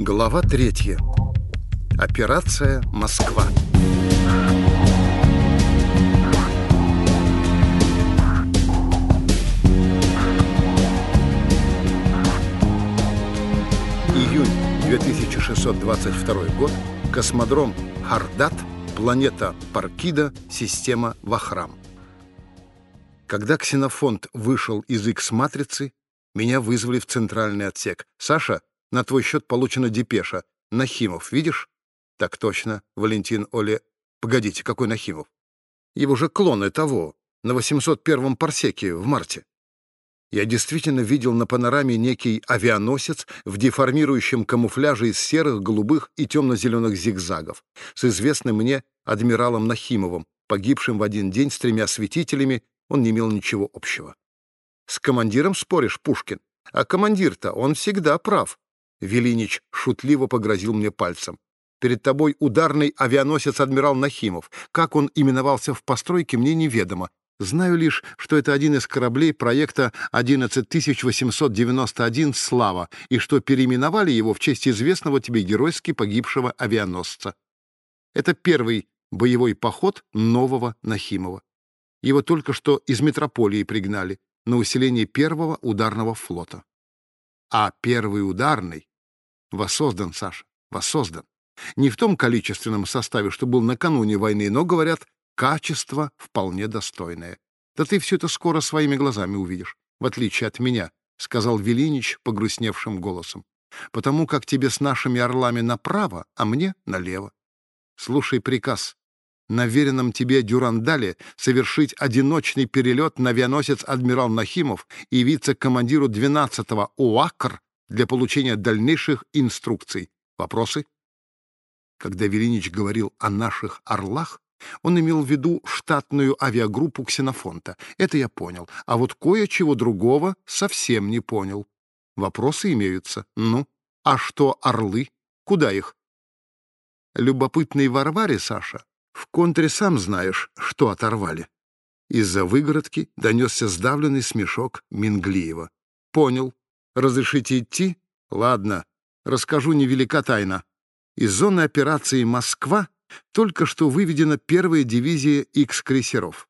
Глава третья. Операция «Москва». Июнь 2622 год. Космодром Хардат. Планета Паркида. Система Вахрам. Когда ксенофонт вышел из X-матрицы, меня вызвали в центральный отсек. «Саша, на твой счет получена депеша. Нахимов, видишь?» «Так точно, Валентин Оле...» «Погодите, какой Нахимов?» «Его же клоны того, на 801-м парсеке в марте». Я действительно видел на панораме некий авианосец в деформирующем камуфляже из серых, голубых и темно-зеленых зигзагов с известным мне адмиралом Нахимовым, погибшим в один день с тремя светителями, он не имел ничего общего. С командиром споришь, Пушкин? А командир-то, он всегда прав. Велинич шутливо погрозил мне пальцем. Перед тобой ударный авианосец адмирал Нахимов. Как он именовался в постройке, мне неведомо. Знаю лишь, что это один из кораблей проекта 11891 «Слава», и что переименовали его в честь известного тебе геройски погибшего авианосца. Это первый боевой поход нового Нахимова. Его только что из метрополии пригнали на усиление первого ударного флота. А первый ударный воссоздан, Саша, воссоздан. Не в том количественном составе, что был накануне войны, но, говорят, качество вполне достойное. Да ты все это скоро своими глазами увидишь, в отличие от меня, — сказал Велинич погрустневшим голосом. Потому как тебе с нашими орлами направо, а мне налево. Слушай приказ. На веренном тебе Дюрандале совершить одиночный перелет на авианосец адмирал Нахимов и вице-командиру 12-го УАКР для получения дальнейших инструкций. Вопросы? Когда Велинич говорил о наших орлах, он имел в виду штатную авиагруппу ксенофонта. Это я понял. А вот кое-чего другого совсем не понял. Вопросы имеются. Ну, а что орлы? Куда их? Любопытный Варваре, Саша, в контре сам знаешь, что оторвали. Из-за выгородки донесся сдавленный смешок Минглиева. Понял. Разрешите идти? Ладно. Расскажу невелика тайна. Из зоны операции «Москва» только что выведена первая дивизия X-крейсеров.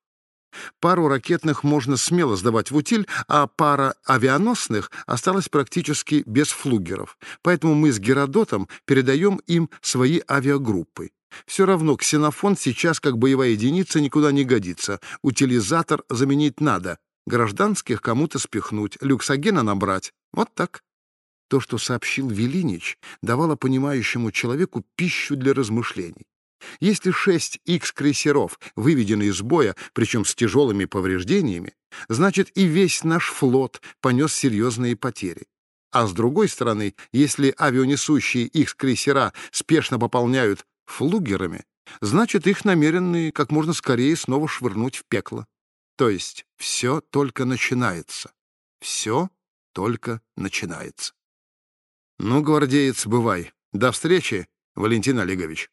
Пару ракетных можно смело сдавать в утиль, а пара авианосных осталась практически без флугеров. Поэтому мы с Геродотом передаем им свои авиагруппы. Все равно ксенофон сейчас как боевая единица никуда не годится. Утилизатор заменить надо. Гражданских кому-то спихнуть, люксогена набрать. Вот так. То, что сообщил Велинич, давало понимающему человеку пищу для размышлений. Если шесть X-крейсеров выведены из боя, причем с тяжелыми повреждениями, значит и весь наш флот понес серьезные потери. А с другой стороны, если авианесущие X-крейсера спешно пополняют флугерами, значит их намерены как можно скорее снова швырнуть в пекло. То есть все только начинается. Все только начинается. Ну, гвардеец, бывай. До встречи, Валентин Олегович.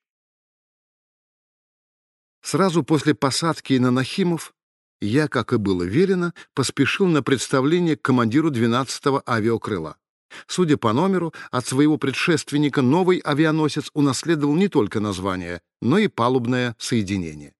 Сразу после посадки на Нахимов я, как и было велено, поспешил на представление к командиру 12-го авиакрыла. Судя по номеру, от своего предшественника новый авианосец унаследовал не только название, но и палубное соединение.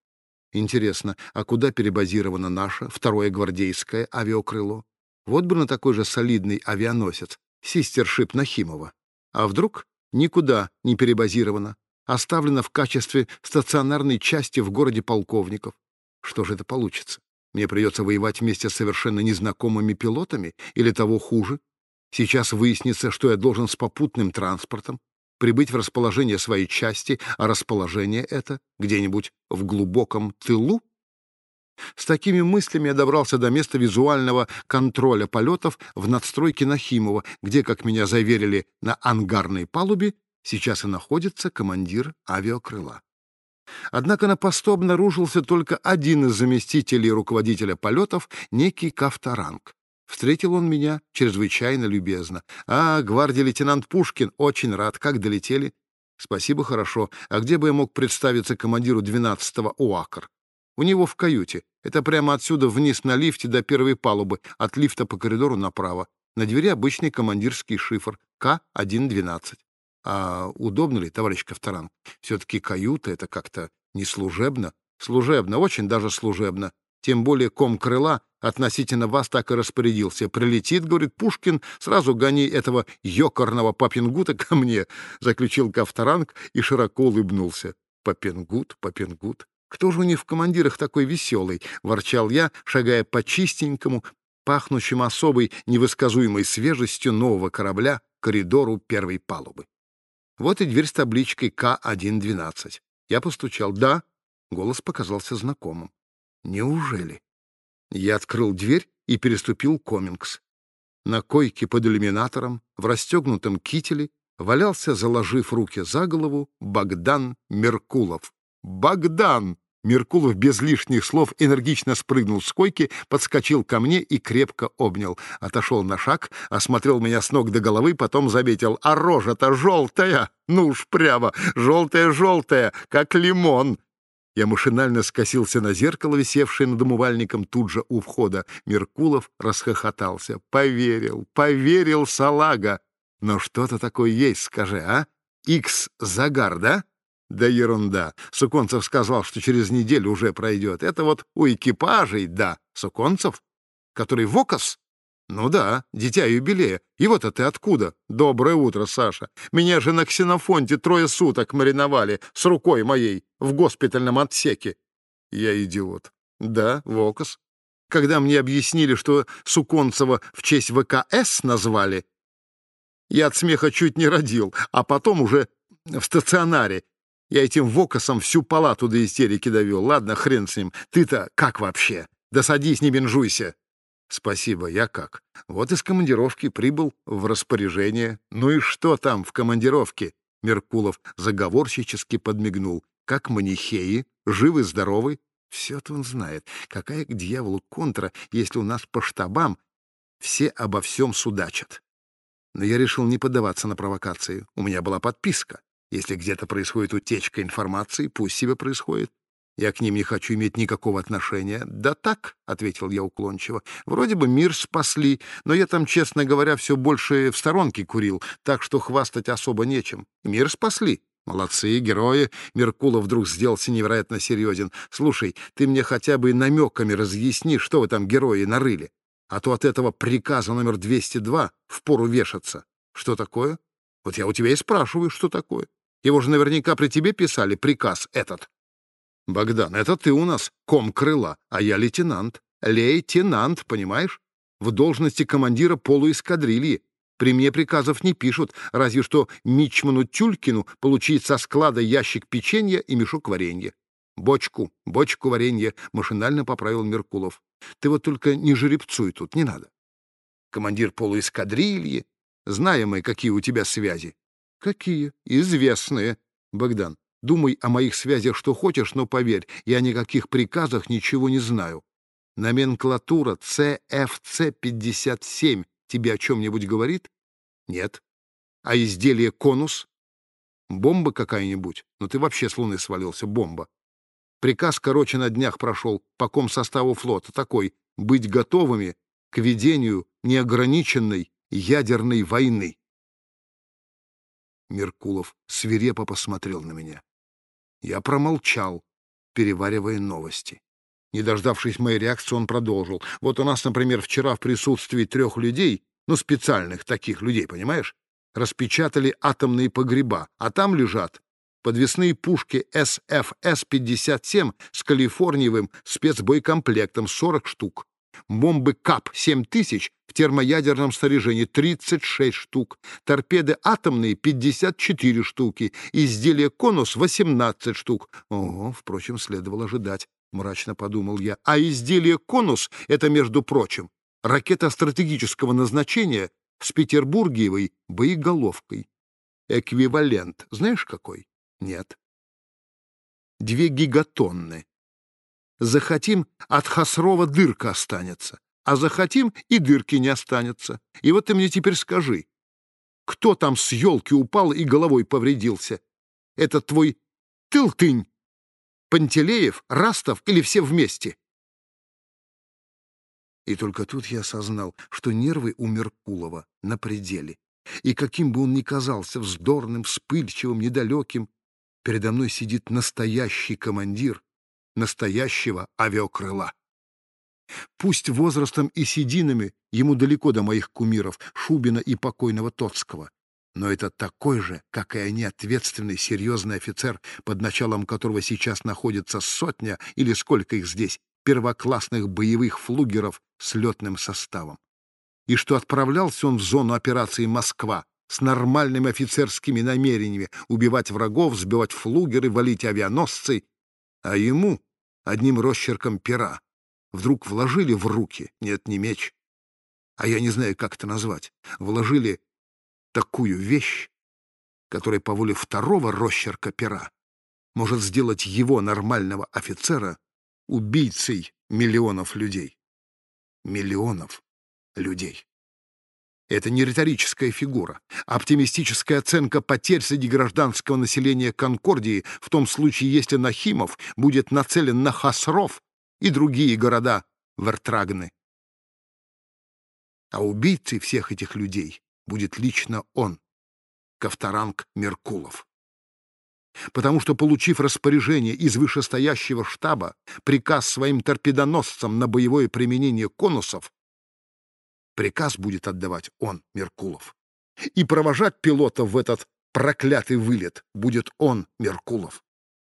Интересно, а куда перебазировано наше второе гвардейское авиакрыло? Вот бы на такой же солидный авианосец, систершип Нахимова. А вдруг никуда не перебазировано? оставлена в качестве стационарной части в городе полковников. Что же это получится? Мне придется воевать вместе с совершенно незнакомыми пилотами или того хуже? Сейчас выяснится, что я должен с попутным транспортом прибыть в расположение своей части, а расположение это где-нибудь в глубоком тылу? С такими мыслями я добрался до места визуального контроля полетов в надстройке Нахимова, где, как меня заверили на ангарной палубе, Сейчас и находится командир авиакрыла. Однако на посту обнаружился только один из заместителей руководителя полетов, некий Кавторанг. Встретил он меня чрезвычайно любезно. «А, гвардии лейтенант Пушкин, очень рад. Как долетели?» «Спасибо, хорошо. А где бы я мог представиться командиру 12-го УАКР?» «У него в каюте. Это прямо отсюда вниз на лифте до первой палубы, от лифта по коридору направо. На двери обычный командирский шифр К-112. А удобно ли, товарищ Ковторанг? Все-таки каюта — это как-то не служебно. Служебно, очень даже служебно. Тем более ком крыла относительно вас так и распорядился. Прилетит, говорит Пушкин, сразу гони этого ёкарного папингута ко мне, заключил Ковторанг и широко улыбнулся. Папингут, папингут. Кто же у них в командирах такой веселый? Ворчал я, шагая по чистенькому, пахнущему особой невысказуемой свежестью нового корабля коридору первой палубы. Вот и дверь с табличкой К-112. Я постучал. «Да». Голос показался знакомым. «Неужели?» Я открыл дверь и переступил комингс. На койке под иллюминатором, в расстегнутом кителе, валялся, заложив руки за голову, Богдан Меркулов. «Богдан!» Меркулов без лишних слов энергично спрыгнул с койки, подскочил ко мне и крепко обнял. Отошел на шаг, осмотрел меня с ног до головы, потом заметил. «А рожа-то желтая! Ну уж прямо! Желтая-желтая, как лимон!» Я машинально скосился на зеркало, висевшее над умывальником тут же у входа. Меркулов расхохотался. «Поверил, поверил, салага! Но что-то такое есть, скажи, а? Икс-загар, да?» Да ерунда. Суконцев сказал, что через неделю уже пройдет. Это вот у экипажей, да. Суконцев? Который ВОКОС? Ну да, дитя юбилея. И вот ты откуда? Доброе утро, Саша. Меня же на ксенофонте трое суток мариновали с рукой моей в госпитальном отсеке. Я идиот. Да, ВОКОС. Когда мне объяснили, что Суконцева в честь ВКС назвали, я от смеха чуть не родил, а потом уже в стационаре я этим вокосом всю палату до истерики довел. Ладно, хрен с ним. Ты-то как вообще? Да садись, не бенжуйся. Спасибо, я как? Вот из командировки прибыл в распоряжение. Ну и что там в командировке? Меркулов заговорщически подмигнул. Как манихеи, живы-здоровы. Все-то он знает. Какая к дьяволу контра, если у нас по штабам все обо всем судачат. Но я решил не поддаваться на провокации. У меня была подписка. Если где-то происходит утечка информации, пусть себе происходит. Я к ним не хочу иметь никакого отношения. Да так, — ответил я уклончиво. Вроде бы мир спасли, но я там, честно говоря, все больше в сторонке курил, так что хвастать особо нечем. Мир спасли. Молодцы, герои. Меркулов вдруг сделался невероятно серьезен. Слушай, ты мне хотя бы намеками разъясни, что вы там, герои, нарыли. А то от этого приказа номер 202 впору вешаться. Что такое? Вот я у тебя и спрашиваю, что такое. Его же наверняка при тебе писали приказ этот. Богдан, это ты у нас ком крыла, а я лейтенант. Лейтенант, понимаешь? В должности командира полуэскадрильи. При мне приказов не пишут, разве что Мичману Тюлькину получить со склада ящик печенья и мешок варенья. Бочку, бочку варенья, машинально поправил Меркулов. Ты вот только не жеребцуй тут, не надо. Командир полуэскадрильи, знаем мы, какие у тебя связи. Какие? Известные. Богдан, думай о моих связях что хочешь, но поверь, я никаких приказах ничего не знаю. Номенклатура CFC-57 тебе о чем-нибудь говорит? Нет. А изделие конус? Бомба какая-нибудь? Ну ты вообще с луны свалился, бомба. Приказ, короче, на днях прошел по комсоставу флота, такой — быть готовыми к ведению неограниченной ядерной войны. Меркулов свирепо посмотрел на меня. Я промолчал, переваривая новости. Не дождавшись моей реакции, он продолжил. Вот у нас, например, вчера в присутствии трех людей, ну, специальных таких людей, понимаешь, распечатали атомные погреба, а там лежат подвесные пушки СФС-57 с калифорниевым спецбоекомплектом 40 штук бомбы КАП-7000 в термоядерном снаряжении 36 штук, торпеды атомные 54 штуки, изделия «Конус» 18 штук. Ого, впрочем, следовало ожидать, мрачно подумал я. А изделие «Конус» — это, между прочим, ракета стратегического назначения с петербургиевой боеголовкой. Эквивалент знаешь какой? Нет. Две гигатонны. Захотим, от Хасрова дырка останется, а захотим, и дырки не останется. И вот ты мне теперь скажи, кто там с елки упал и головой повредился? Это твой тылтынь, Пантелеев, Растов или все вместе? И только тут я осознал, что нервы у Меркулова на пределе. И каким бы он ни казался вздорным, вспыльчивым, недалеким, передо мной сидит настоящий командир настоящего авиакрыла. Пусть возрастом и сединами ему далеко до моих кумиров Шубина и покойного Тоцкого, но это такой же, как и они, ответственный, серьезный офицер, под началом которого сейчас находится сотня или сколько их здесь, первоклассных боевых флугеров с летным составом. И что отправлялся он в зону операции «Москва» с нормальными офицерскими намерениями убивать врагов, сбивать флугеры, валить авианосцы, а ему одним росчерком пера вдруг вложили в руки, нет, не меч, а я не знаю, как это назвать, вложили такую вещь, которая по воле второго росчерка пера может сделать его, нормального офицера, убийцей миллионов людей. Миллионов людей. Это не риторическая фигура, оптимистическая оценка потерь среди гражданского населения Конкордии в том случае, если Нахимов будет нацелен на Хасров и другие города Вертрагны. А убийцей всех этих людей будет лично он, Ковторанг Меркулов. Потому что, получив распоряжение из вышестоящего штаба, приказ своим торпедоносцам на боевое применение конусов, приказ будет отдавать он, Меркулов. И провожать пилота в этот проклятый вылет будет он, Меркулов.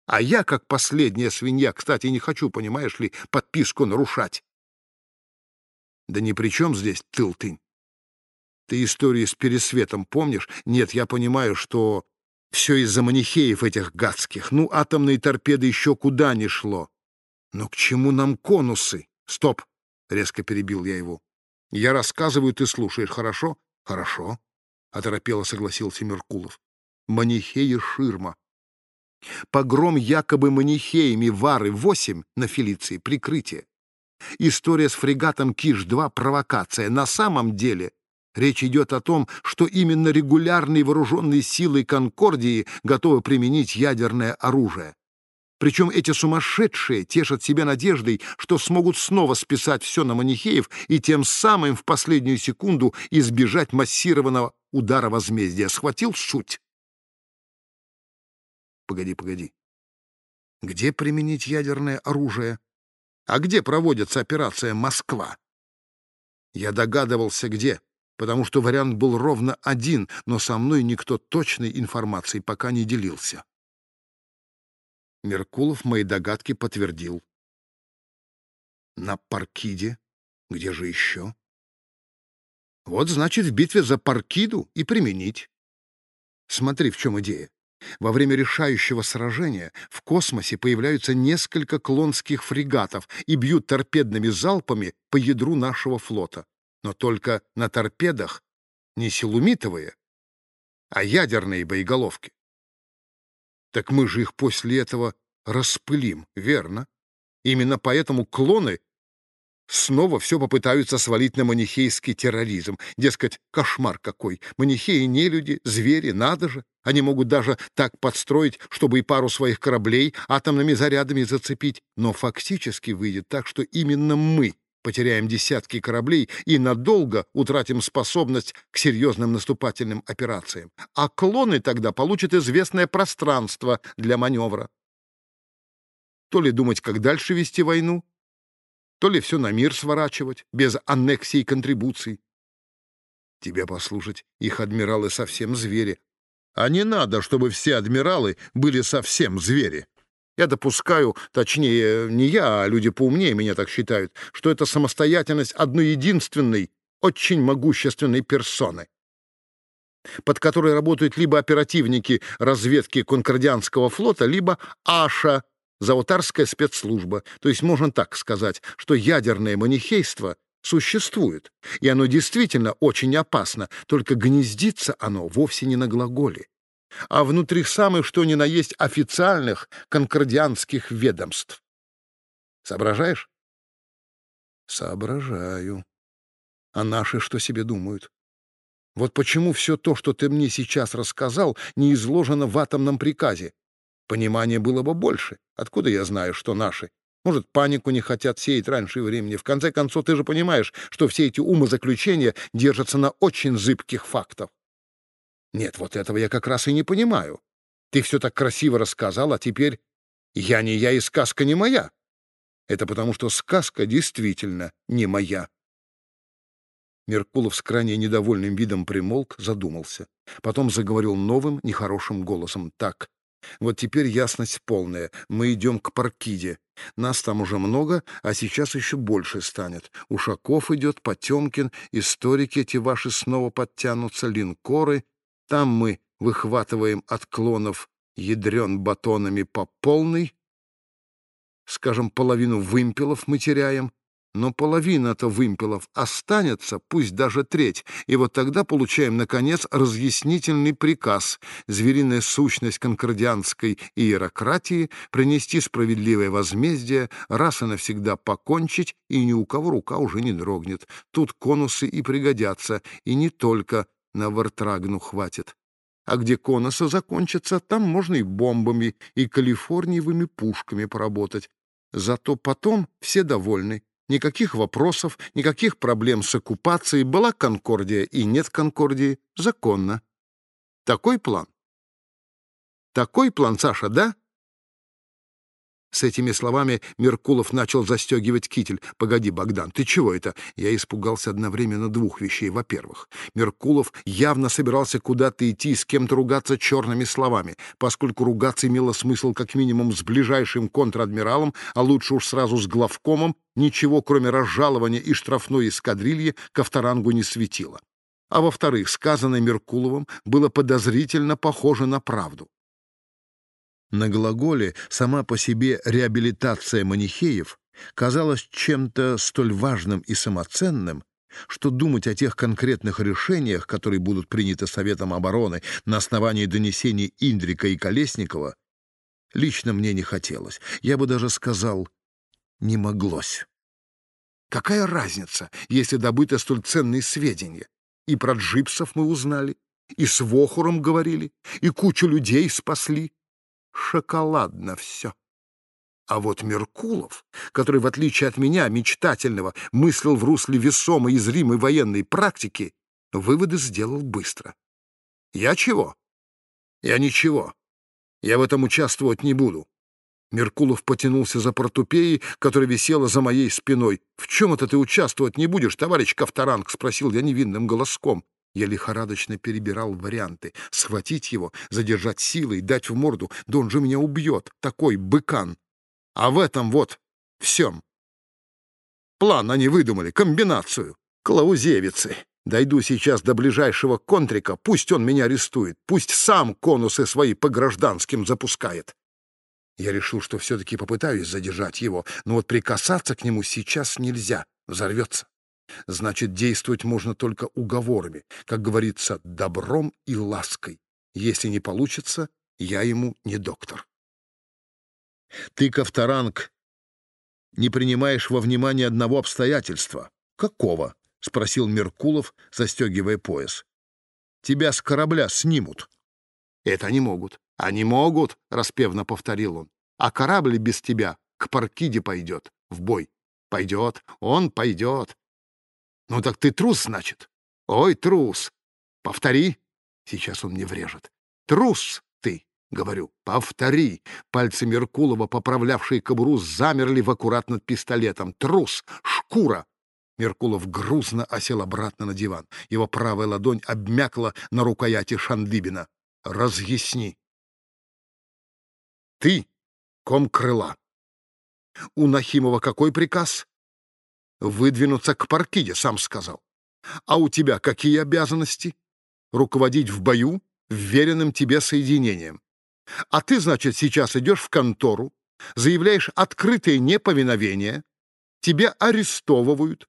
А я, как последняя свинья, кстати, не хочу, понимаешь ли, подписку нарушать. Да ни при чем здесь тыл-тынь. Ты истории с Пересветом помнишь? Нет, я понимаю, что все из-за манихеев этих гадских. Ну, атомные торпеды еще куда ни шло. Но к чему нам конусы? Стоп! — резко перебил я его. Я рассказываю, ты слушаешь, хорошо? Хорошо, — оторопело согласился Меркулов. Манихеи ширма. Погром якобы манихеями Вары-8 на Фелиции — прикрытие. История с фрегатом Киш-2 — провокация. На самом деле Речь идет о том, что именно регулярные вооруженные силы Конкордии готовы применить ядерное оружие. Причем эти сумасшедшие тешат себя надеждой, что смогут снова списать все на манихеев и тем самым в последнюю секунду избежать массированного удара возмездия. Схватил суть? Погоди, погоди. Где применить ядерное оружие? А где проводится операция «Москва»? Я догадывался, где потому что вариант был ровно один, но со мной никто точной информацией пока не делился. Меркулов мои догадки подтвердил. На Паркиде? Где же еще? Вот, значит, в битве за Паркиду и применить. Смотри, в чем идея. Во время решающего сражения в космосе появляются несколько клонских фрегатов и бьют торпедными залпами по ядру нашего флота но только на торпедах не силумитовые, а ядерные боеголовки. Так мы же их после этого распылим, верно? Именно поэтому клоны снова все попытаются свалить на манихейский терроризм. Дескать, кошмар какой. Манихеи не люди, звери, надо же. Они могут даже так подстроить, чтобы и пару своих кораблей атомными зарядами зацепить. Но фактически выйдет так, что именно мы потеряем десятки кораблей и надолго утратим способность к серьезным наступательным операциям. А клоны тогда получат известное пространство для маневра. То ли думать, как дальше вести войну, то ли все на мир сворачивать, без аннексий и контрибуций. Тебя послушать, их адмиралы совсем звери. А не надо, чтобы все адмиралы были совсем звери. Я допускаю, точнее, не я, а люди поумнее меня так считают, что это самостоятельность одной единственной, очень могущественной персоны, под которой работают либо оперативники разведки Конкордианского флота, либо АША, Заутарская спецслужба. То есть можно так сказать, что ядерное манихейство существует, и оно действительно очень опасно, только гнездится оно вовсе не на глаголе а внутри самых что ни на есть официальных конкордианских ведомств. Соображаешь? Соображаю. А наши что себе думают? Вот почему все то, что ты мне сейчас рассказал, не изложено в атомном приказе? Понимания было бы больше. Откуда я знаю, что наши? Может, панику не хотят сеять раньше времени. В конце концов, ты же понимаешь, что все эти умозаключения держатся на очень зыбких фактах. Нет, вот этого я как раз и не понимаю. Ты все так красиво рассказал, а теперь я не я и сказка не моя. Это потому, что сказка действительно не моя. Меркулов с крайне недовольным видом примолк, задумался. Потом заговорил новым, нехорошим голосом. «Так, вот теперь ясность полная. Мы идем к Паркиде. Нас там уже много, а сейчас еще больше станет. Ушаков идет, Потемкин, историки эти ваши снова подтянутся, линкоры. Там мы выхватываем отклонов ядрен батонами по полной. Скажем, половину вымпелов мы теряем, но половина-то вымпелов останется, пусть даже треть, и вот тогда получаем, наконец, разъяснительный приказ звериная сущность конкордианской иерократии принести справедливое возмездие, раз и навсегда покончить, и ни у кого рука уже не дрогнет. Тут конусы и пригодятся, и не только на Вартрагну хватит. А где конусы закончатся, там можно и бомбами, и калифорниевыми пушками поработать. Зато потом все довольны. Никаких вопросов, никаких проблем с оккупацией. Была Конкордия и нет Конкордии. Законно. Такой план? Такой план, Саша, да? С этими словами Меркулов начал застегивать китель. «Погоди, Богдан, ты чего это?» Я испугался одновременно двух вещей. Во-первых, Меркулов явно собирался куда-то идти, с кем-то ругаться черными словами. Поскольку ругаться имело смысл как минимум с ближайшим контр-адмиралом, а лучше уж сразу с главкомом, ничего, кроме разжалования и штрафной эскадрильи, Ковторангу не светило. А во-вторых, сказанное Меркуловым было подозрительно похоже на правду. На глаголе сама по себе реабилитация манихеев казалась чем-то столь важным и самоценным, что думать о тех конкретных решениях, которые будут приняты Советом обороны на основании донесений Индрика и Колесникова, лично мне не хотелось. Я бы даже сказал, не моглось. Какая разница, если добыты столь ценные сведения? И про джипсов мы узнали, и с Вохуром говорили, и кучу людей спасли шоколадно все. А вот Меркулов, который, в отличие от меня, мечтательного, мыслил в русле весомой и зримой военной практики, выводы сделал быстро. Я чего? Я ничего. Я в этом участвовать не буду. Меркулов потянулся за портупеей, которая висела за моей спиной. «В чем это ты участвовать не будешь, товарищ Ковторанг?» — спросил я невинным голоском. Я лихорадочно перебирал варианты. Схватить его, задержать силой, дать в морду. Да он же меня убьет. Такой быкан. А в этом вот всем. План они выдумали, комбинацию. Клаузевицы. Дойду сейчас до ближайшего контрика, пусть он меня арестует, пусть сам конусы свои по гражданским запускает. Я решил, что все-таки попытаюсь задержать его, но вот прикасаться к нему сейчас нельзя, взорвется. Значит, действовать можно только уговорами, как говорится, добром и лаской. Если не получится, я ему не доктор. Ты, Ковторанг, не принимаешь во внимание одного обстоятельства. Какого? — спросил Меркулов, застегивая пояс. Тебя с корабля снимут. Это они могут. Они могут, — распевно повторил он. А корабль без тебя к Паркиде пойдет, в бой. Пойдет, он пойдет. Ну так ты трус, значит? Ой, трус. Повтори. Сейчас он мне врежет. Трус ты, говорю. Повтори. Пальцы Меркулова, поправлявшие кобуру, замерли в аккурат над пистолетом. Трус. Шкура. Меркулов грузно осел обратно на диван. Его правая ладонь обмякла на рукояти Шандыбина. «Разъясни». «Ты — ком крыла. У Нахимова какой приказ? Выдвинуться к Паркиде, сам сказал. А у тебя какие обязанности? Руководить в бою вверенным тебе соединением. А ты, значит, сейчас идешь в контору, заявляешь открытое неповиновение, тебя арестовывают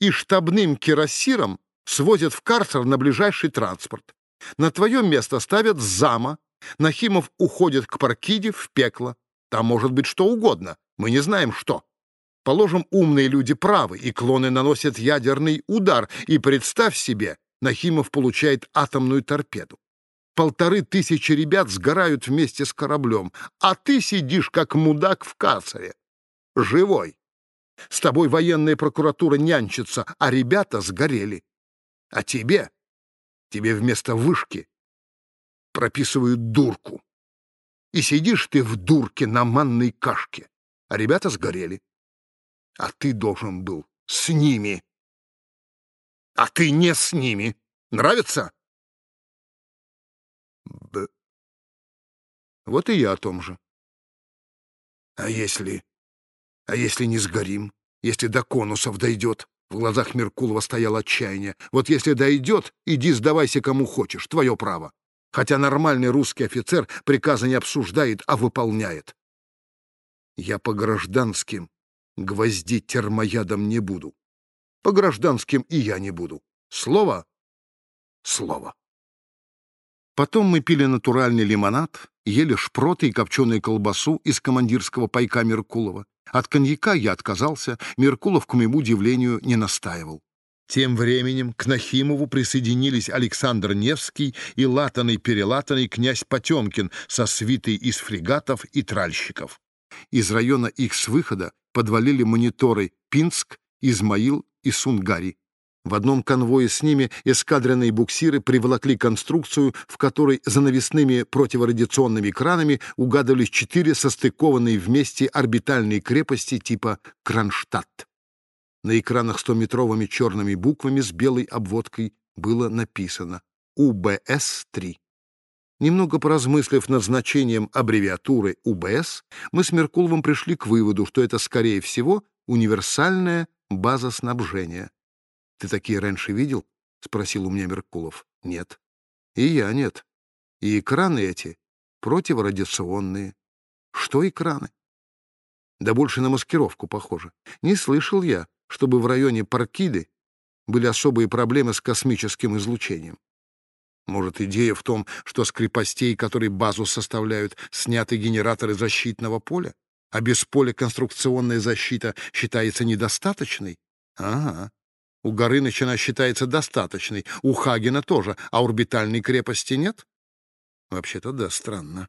и штабным кирасиром свозят в карцер на ближайший транспорт. На твое место ставят зама, Нахимов уходит к Паркиде в пекло. Там может быть что угодно, мы не знаем что. Положим, умные люди правы, и клоны наносят ядерный удар, и представь себе, Нахимов получает атомную торпеду. Полторы тысячи ребят сгорают вместе с кораблем, а ты сидишь как мудак в карцере. Живой. С тобой военная прокуратура нянчится, а ребята сгорели. А тебе? Тебе вместо вышки прописывают дурку. И сидишь ты в дурке на манной кашке, а ребята сгорели. А ты должен был с ними. А ты не с ними. Нравится? Б. Вот и я о том же. А если... А если не сгорим? Если до конусов дойдет? В глазах Меркулова стояло отчаяние. Вот если дойдет, иди сдавайся кому хочешь. Твое право хотя нормальный русский офицер приказа не обсуждает, а выполняет. Я по гражданским гвоздить термоядом не буду. По гражданским и я не буду. Слово — слово. Потом мы пили натуральный лимонад, ели шпроты и копченую колбасу из командирского пайка Меркулова. От коньяка я отказался, Меркулов, к моему удивлению, не настаивал. Тем временем к Нахимову присоединились Александр Невский и латанный-перелатанный князь Потемкин со свитой из фрегатов и тральщиков. Из района их с выхода подвалили мониторы Пинск, Измаил и Сунгари. В одном конвое с ними эскадренные буксиры приволокли конструкцию, в которой за навесными противорадиационными кранами угадывались четыре состыкованные вместе орбитальные крепости типа Кронштадт. На экранах стометровыми черными буквами с белой обводкой было написано «УБС-3». Немного поразмыслив над значением аббревиатуры УБС, мы с Меркуловым пришли к выводу, что это, скорее всего, универсальная база снабжения. «Ты такие раньше видел?» — спросил у меня Меркулов. «Нет». «И я нет. И экраны эти противорадиационные». «Что экраны?» «Да больше на маскировку похоже. Не слышал я, чтобы в районе Паркиды были особые проблемы с космическим излучением. Может, идея в том, что с крепостей, которые базу составляют, сняты генераторы защитного поля, а без поля конструкционная защита считается недостаточной? Ага. У Горыныча она считается достаточной, у Хагена тоже, а орбитальной крепости нет? Вообще-то да, странно.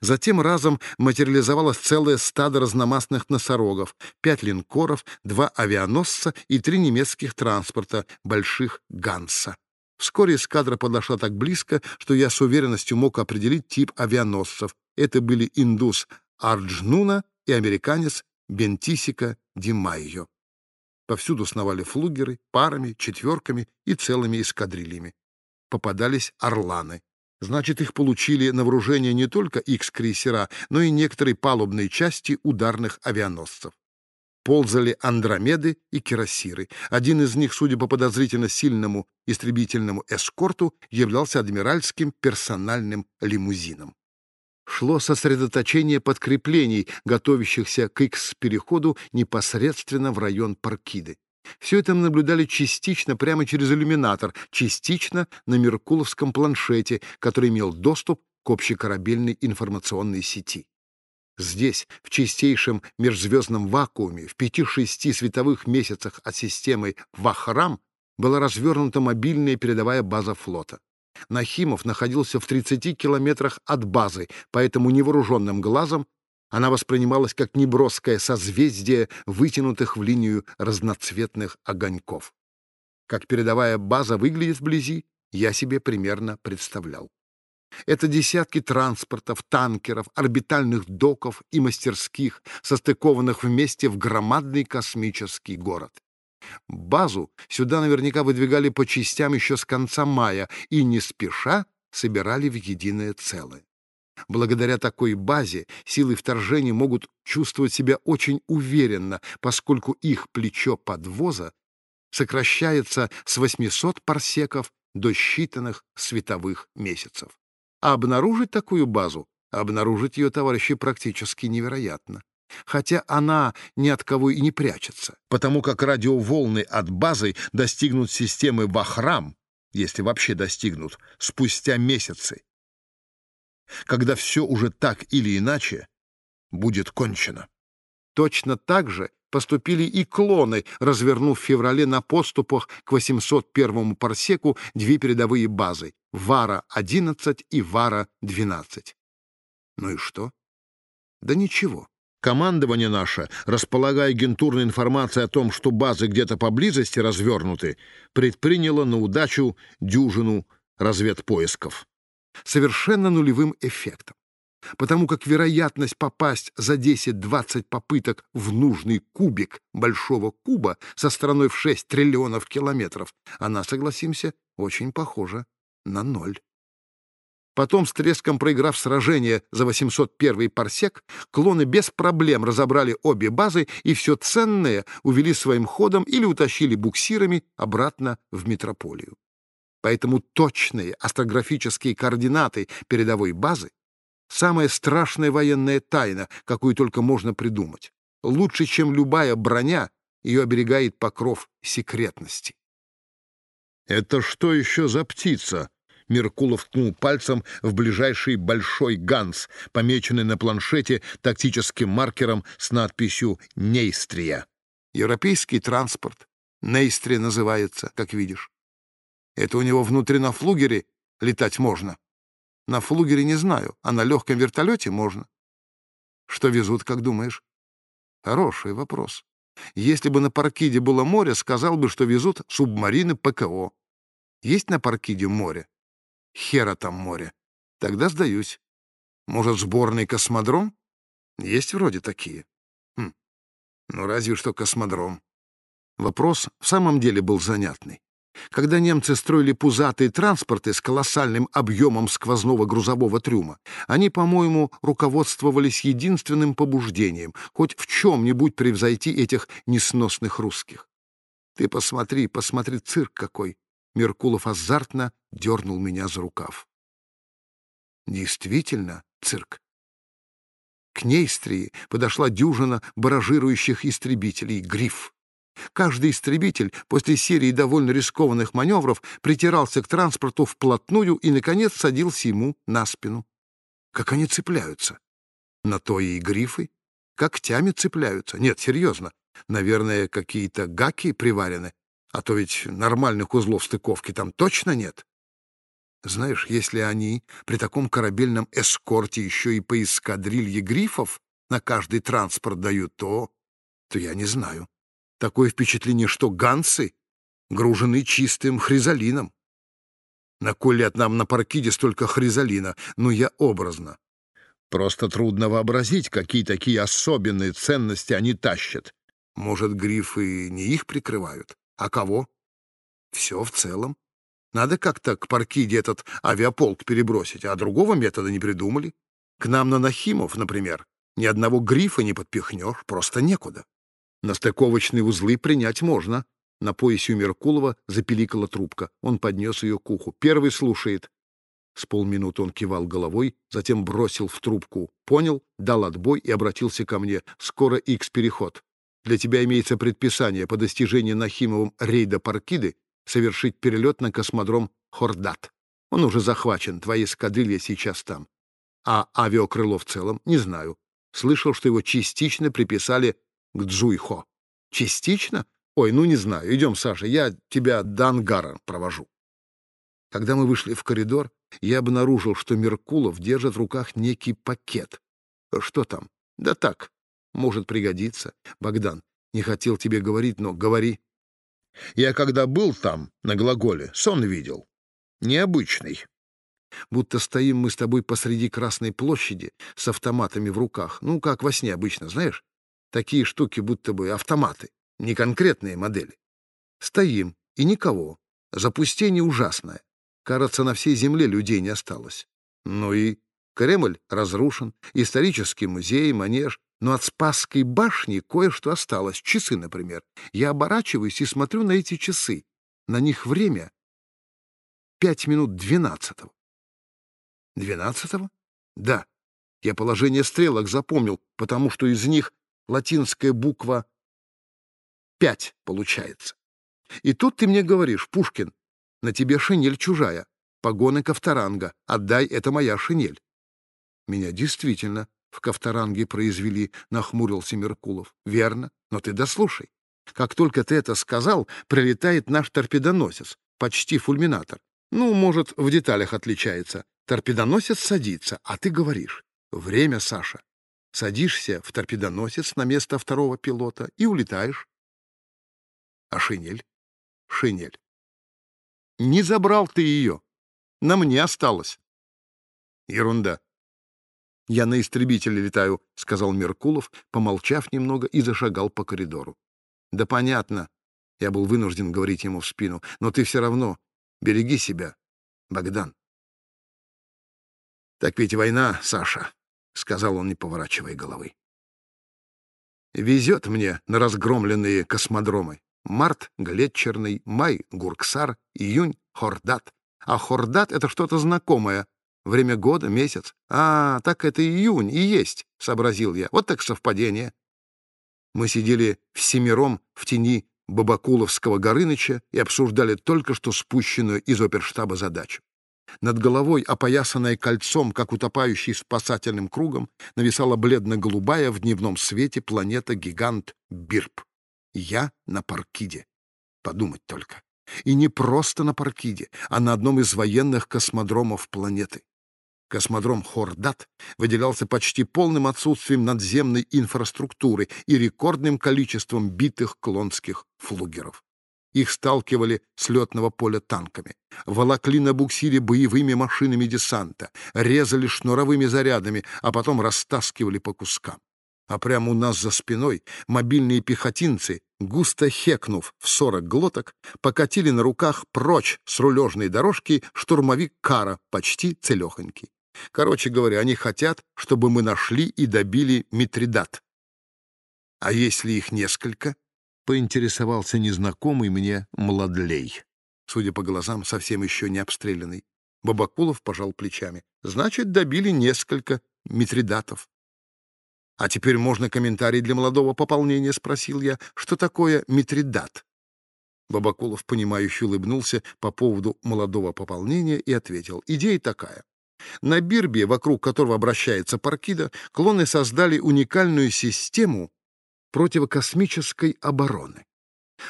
Затем разом материализовалось целое стадо разномастных носорогов, пять линкоров, два авианосца и три немецких транспорта, больших «Ганса». Вскоре эскадра подошла так близко, что я с уверенностью мог определить тип авианосцев. Это были индус Арджнуна и американец Бентисика Димайо. Повсюду сновали флугеры, парами, четверками и целыми эскадрильями. Попадались орланы. Значит, их получили на вооружение не только X-крейсера, но и некоторые палубные части ударных авианосцев. Ползали андромеды и кирасиры. Один из них, судя по подозрительно сильному истребительному эскорту, являлся адмиральским персональным лимузином. Шло сосредоточение подкреплений, готовящихся к X-переходу непосредственно в район Паркиды. Все это мы наблюдали частично прямо через иллюминатор, частично на Меркуловском планшете, который имел доступ к общекорабельной информационной сети. Здесь, в чистейшем межзвездном вакууме, в пяти-шести световых месяцах от системы Вахрам, была развернута мобильная передовая база флота. Нахимов находился в 30 километрах от базы, поэтому невооруженным глазом она воспринималась как неброское созвездие вытянутых в линию разноцветных огоньков. Как передовая база выглядит вблизи, я себе примерно представлял. Это десятки транспортов, танкеров, орбитальных доков и мастерских, состыкованных вместе в громадный космический город. Базу сюда наверняка выдвигали по частям еще с конца мая и не спеша собирали в единое целое. Благодаря такой базе силы вторжения могут чувствовать себя очень уверенно, поскольку их плечо подвоза сокращается с 800 парсеков до считанных световых месяцев. Обнаружить такую базу, обнаружить ее, товарищи, практически невероятно. Хотя она ни от кого и не прячется, потому как радиоволны от базы достигнут системы Вахрам, если вообще достигнут, спустя месяцы, когда все уже так или иначе будет кончено. Точно так же поступили и клоны, развернув в феврале на поступах к 801-му парсеку две передовые базы — Вара-11 и Вара-12. Ну и что? Да ничего. Командование наше, располагая агентурной информацией о том, что базы где-то поблизости развернуты, предприняло на удачу дюжину разведпоисков. совершенно нулевым эффектом. Потому как вероятность попасть за 10-20 попыток в нужный кубик большого куба со стороной в 6 триллионов километров, она, согласимся, очень похожа на ноль. Потом, с треском проиграв сражение за 801 парсек, клоны без проблем разобрали обе базы и все ценное увели своим ходом или утащили буксирами обратно в метрополию. Поэтому точные астрографические координаты передовой базы — самая страшная военная тайна, какую только можно придумать. Лучше, чем любая броня, ее оберегает покров секретности. «Это что еще за птица?» Меркулов ткнул пальцем в ближайший большой ганс, помеченный на планшете тактическим маркером с надписью «Нейстрия». Европейский транспорт. Нейстрия называется, как видишь. Это у него внутри на флугере летать можно. На флугере не знаю, а на легком вертолете можно. Что везут, как думаешь? Хороший вопрос. Если бы на Паркиде было море, сказал бы, что везут субмарины ПКО. Есть на Паркиде море? Хера там море. Тогда сдаюсь. Может, сборный космодром? Есть вроде такие. Хм. Ну, разве что космодром. Вопрос в самом деле был занятный. Когда немцы строили пузатые транспорты с колоссальным объемом сквозного грузового трюма, они, по-моему, руководствовались единственным побуждением — хоть в чем-нибудь превзойти этих несносных русских. Ты посмотри, посмотри, цирк какой! Меркулов азартно дернул меня за рукав. Действительно, цирк. К Нейстрии подошла дюжина баражирующих истребителей «Гриф». Каждый истребитель после серии довольно рискованных маневров притирался к транспорту вплотную и, наконец, садился ему на спину. Как они цепляются? На то и грифы. Когтями цепляются. Нет, серьезно. Наверное, какие-то гаки приварены. А то ведь нормальных узлов стыковки там точно нет. Знаешь, если они при таком корабельном эскорте еще и по эскадрилье грифов на каждый транспорт дают, то... то я не знаю. Такое впечатление, что гансы гружены чистым хризалином. На кой лет нам на паркиде столько хризалина? Ну, я образно. Просто трудно вообразить, какие такие особенные ценности они тащат. Может, грифы не их прикрывают? А кого? Все в целом. Надо как-то к Паркиде этот авиаполк перебросить, а другого метода не придумали. К нам на Нахимов, например, ни одного грифа не подпихнешь, просто некуда. На стыковочные узлы принять можно. На поясе у Меркулова запеликала трубка. Он поднес ее к уху. Первый слушает. С полминуты он кивал головой, затем бросил в трубку. Понял, дал отбой и обратился ко мне. Скоро X-переход. Для тебя имеется предписание по достижении Нахимовым рейда Паркиды совершить перелет на космодром Хордат. Он уже захвачен, твоя эскадрилья сейчас там. А авиакрыло в целом не знаю. Слышал, что его частично приписали к Джуйхо. Частично? Ой, ну не знаю. Идем, Саша, я тебя до ангара провожу. Когда мы вышли в коридор, я обнаружил, что Меркулов держит в руках некий пакет. Что там? Да так, может пригодиться. Богдан, не хотел тебе говорить, но говори. Я когда был там, на глаголе, сон видел. Необычный. Будто стоим мы с тобой посреди Красной площади с автоматами в руках. Ну, как во сне обычно, знаешь? Такие штуки будто бы автоматы, не конкретные модели. Стоим, и никого. Запустение ужасное. Кажется, на всей земле людей не осталось. Ну и Кремль разрушен, исторический музей, манеж, но от Спасской башни кое-что осталось. Часы, например. Я оборачиваюсь и смотрю на эти часы. На них время пять минут двенадцатого. Двенадцатого? Да. Я положение стрелок запомнил, потому что из них латинская буква пять получается. И тут ты мне говоришь, Пушкин, на тебе шинель чужая, погоны Ковторанга, отдай, это моя шинель. Меня действительно в Ковторанге произвели, нахмурился Меркулов. Верно, но ты дослушай. Как только ты это сказал, прилетает наш торпедоносец, почти фульминатор. Ну, может, в деталях отличается. Торпедоносец садится, а ты говоришь. Время, Саша. Садишься в торпедоносец на место второго пилота и улетаешь. А шинель? Шинель. Не забрал ты ее. На мне осталось. Ерунда. «Я на истребителе летаю», — сказал Меркулов, помолчав немного и зашагал по коридору. «Да понятно», — я был вынужден говорить ему в спину, «но ты все равно береги себя, Богдан». «Так ведь война, Саша», — сказал он, не поворачивая головы. «Везет мне на разгромленные космодромы. Март — Глетчерный, май — Гурксар, июнь — Хордат. А Хордат — это что-то знакомое, Время года, месяц. А, так это июнь и есть, — сообразил я. Вот так совпадение. Мы сидели всемиром в тени Бабакуловского Горыныча и обсуждали только что спущенную из оперштаба задачу. Над головой, опоясанная кольцом, как утопающий спасательным кругом, нависала бледно-голубая в дневном свете планета-гигант Бирп. Я на Паркиде. Подумать только. И не просто на Паркиде, а на одном из военных космодромов планеты. Космодром Хордат выделялся почти полным отсутствием надземной инфраструктуры и рекордным количеством битых клонских флугеров. Их сталкивали с летного поля танками, волокли на буксире боевыми машинами десанта, резали шнуровыми зарядами, а потом растаскивали по кускам. А прямо у нас за спиной мобильные пехотинцы, густо хекнув в сорок глоток, покатили на руках прочь с рулежной дорожки штурмовик Кара, почти целехонький. Короче говоря, они хотят, чтобы мы нашли и добили Митридат. А если их несколько? Поинтересовался незнакомый мне младлей. Судя по глазам, совсем еще не обстрелянный. Бабакулов пожал плечами. Значит, добили несколько Митридатов. А теперь можно комментарий для молодого пополнения, спросил я. Что такое Митридат? Бабакулов, понимающе улыбнулся по поводу молодого пополнения и ответил. Идея такая. На Бирбе, вокруг которого обращается Паркида, клоны создали уникальную систему противокосмической обороны.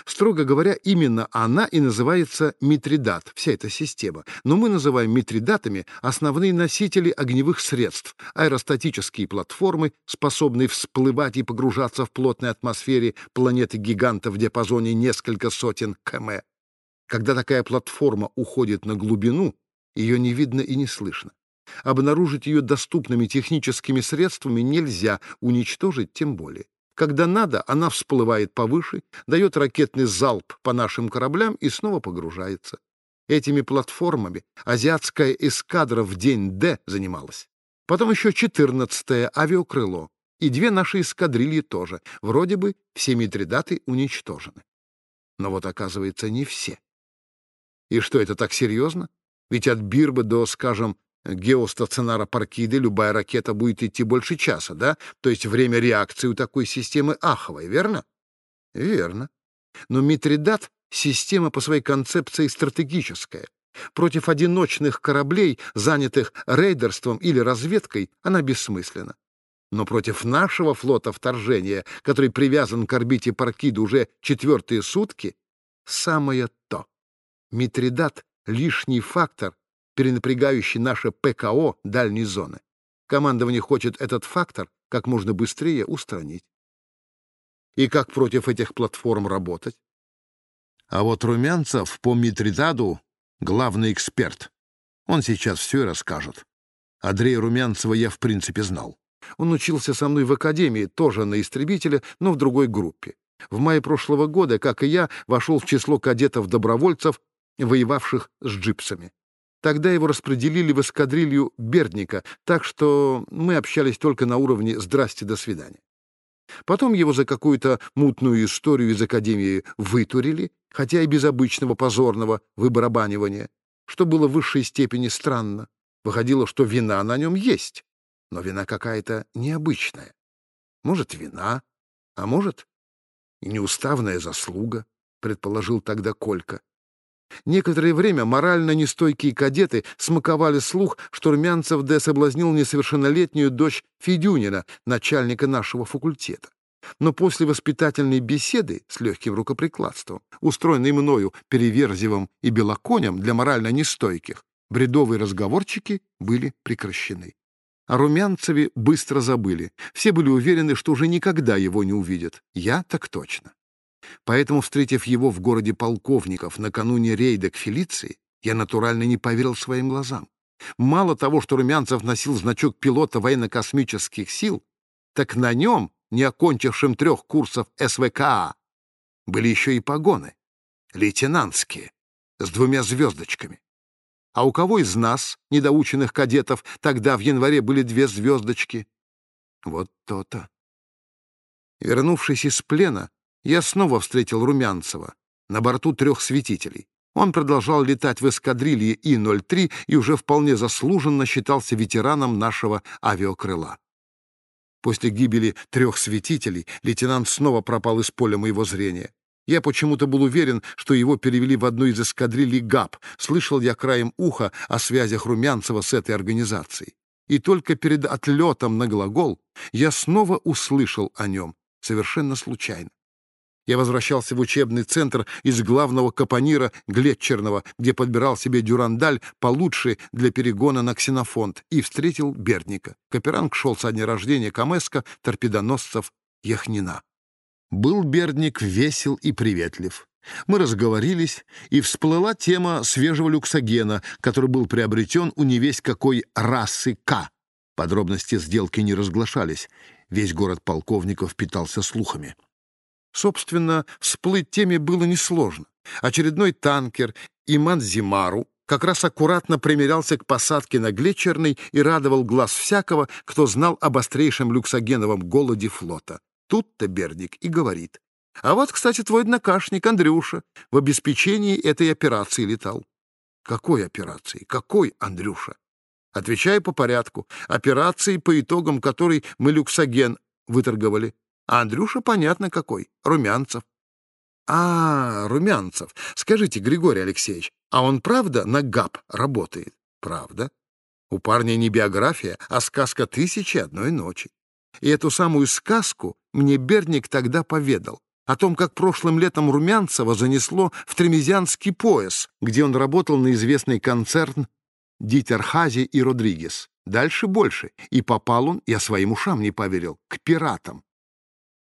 Строго говоря, именно она и называется Митридат, вся эта система. Но мы называем Митридатами основные носители огневых средств, аэростатические платформы, способные всплывать и погружаться в плотной атмосфере планеты-гиганта в диапазоне несколько сотен км. Когда такая платформа уходит на глубину, ее не видно и не слышно. Обнаружить ее доступными техническими средствами нельзя, уничтожить тем более. Когда надо, она всплывает повыше, дает ракетный залп по нашим кораблям и снова погружается. Этими платформами азиатская эскадра в день Д занималась. Потом еще 14-е авиакрыло. И две наши эскадрильи тоже. Вроде бы все митридаты уничтожены. Но вот оказывается не все. И что это так серьезно? Ведь от Бирбы до, скажем, геостационара Паркиды любая ракета будет идти больше часа, да? То есть время реакции у такой системы аховое, верно? Верно. Но Митридат — система по своей концепции стратегическая. Против одиночных кораблей, занятых рейдерством или разведкой, она бессмысленна. Но против нашего флота вторжения, который привязан к орбите Паркиды уже четвертые сутки, самое то. Митридат — лишний фактор, перенапрягающий наше ПКО дальней зоны. Командование хочет этот фактор как можно быстрее устранить. И как против этих платформ работать? А вот Румянцев по Митридаду — главный эксперт. Он сейчас все и расскажет. Андрея Румянцева я в принципе знал. Он учился со мной в академии, тоже на истребителе, но в другой группе. В мае прошлого года, как и я, вошел в число кадетов-добровольцев, воевавших с джипсами. Тогда его распределили в эскадрилью Бердника, так что мы общались только на уровне «здрасте, до свидания». Потом его за какую-то мутную историю из Академии вытурили, хотя и без обычного позорного выбарабанивания, что было в высшей степени странно. Выходило, что вина на нем есть, но вина какая-то необычная. Может, вина, а может, и неуставная заслуга, предположил тогда Колька. Некоторое время морально нестойкие кадеты смаковали слух, что Румянцев Д. соблазнил несовершеннолетнюю дочь Федюнина, начальника нашего факультета. Но после воспитательной беседы с легким рукоприкладством, устроенной мною Переверзевым и Белоконем для морально нестойких, бредовые разговорчики были прекращены. О Румянцеве быстро забыли. Все были уверены, что уже никогда его не увидят. Я так точно. Поэтому, встретив его в городе полковников накануне рейда к Фелиции, я натурально не поверил своим глазам. Мало того, что Румянцев носил значок пилота военно-космических сил, так на нем, не окончившим трех курсов СВКА, были еще и погоны, лейтенантские, с двумя звездочками. А у кого из нас, недоученных кадетов, тогда в январе были две звездочки? Вот то-то. Вернувшись из плена, я снова встретил Румянцева на борту трех светителей. Он продолжал летать в эскадрилье И-03 и уже вполне заслуженно считался ветераном нашего авиакрыла. После гибели трех светителей лейтенант снова пропал из поля моего зрения. Я почему-то был уверен, что его перевели в одну из эскадрилей ГАП. Слышал я краем уха о связях Румянцева с этой организацией. И только перед отлетом на глагол я снова услышал о нем, совершенно случайно. Я возвращался в учебный центр из главного капонира Глетчерного, где подбирал себе дюрандаль получше для перегона на ксенофонт, и встретил Берника. Каперанг шел со дня рождения Камеска, торпедоносцев Яхнина. Был Бердник весел и приветлив. Мы разговорились, и всплыла тема свежего люксогена, который был приобретен у невесть какой расы К. Подробности сделки не разглашались. Весь город полковников питался слухами. Собственно, всплыть теме было несложно. Очередной танкер Иман Зимару как раз аккуратно примерялся к посадке на Глечерный и радовал глаз всякого, кто знал об острейшем люксогеновом голоде флота. Тут-то Бердик и говорит. А вот, кстати, твой однокашник Андрюша в обеспечении этой операции летал. Какой операции? Какой, Андрюша? Отвечаю по порядку. Операции, по итогам которой мы люксоген выторговали. А Андрюша, понятно, какой. Румянцев. А, Румянцев. Скажите, Григорий Алексеевич, а он правда на ГАП работает? Правда. У парня не биография, а сказка «Тысячи одной ночи». И эту самую сказку мне Берник тогда поведал о том, как прошлым летом Румянцева занесло в Тремезианский пояс, где он работал на известный концерн Дитерхази и Родригес. Дальше больше, и попал он, я своим ушам не поверил, к пиратам.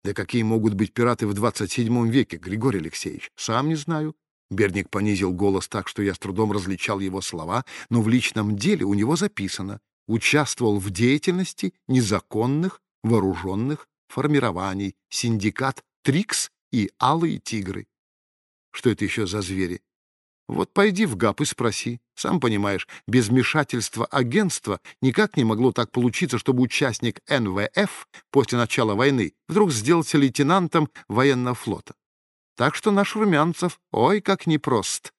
Да какие могут быть пираты в 27 веке, Григорий Алексеевич? Сам не знаю. Берник понизил голос так, что я с трудом различал его слова, но в личном деле у него записано «Участвовал в деятельности незаконных вооруженных формирований, синдикат «Трикс» и «Алые тигры». Что это еще за звери? Вот пойди в ГАП и спроси. Сам понимаешь, без вмешательства агентства никак не могло так получиться, чтобы участник НВФ после начала войны вдруг сделался лейтенантом военного флота. Так что наш Румянцев, ой, как непрост.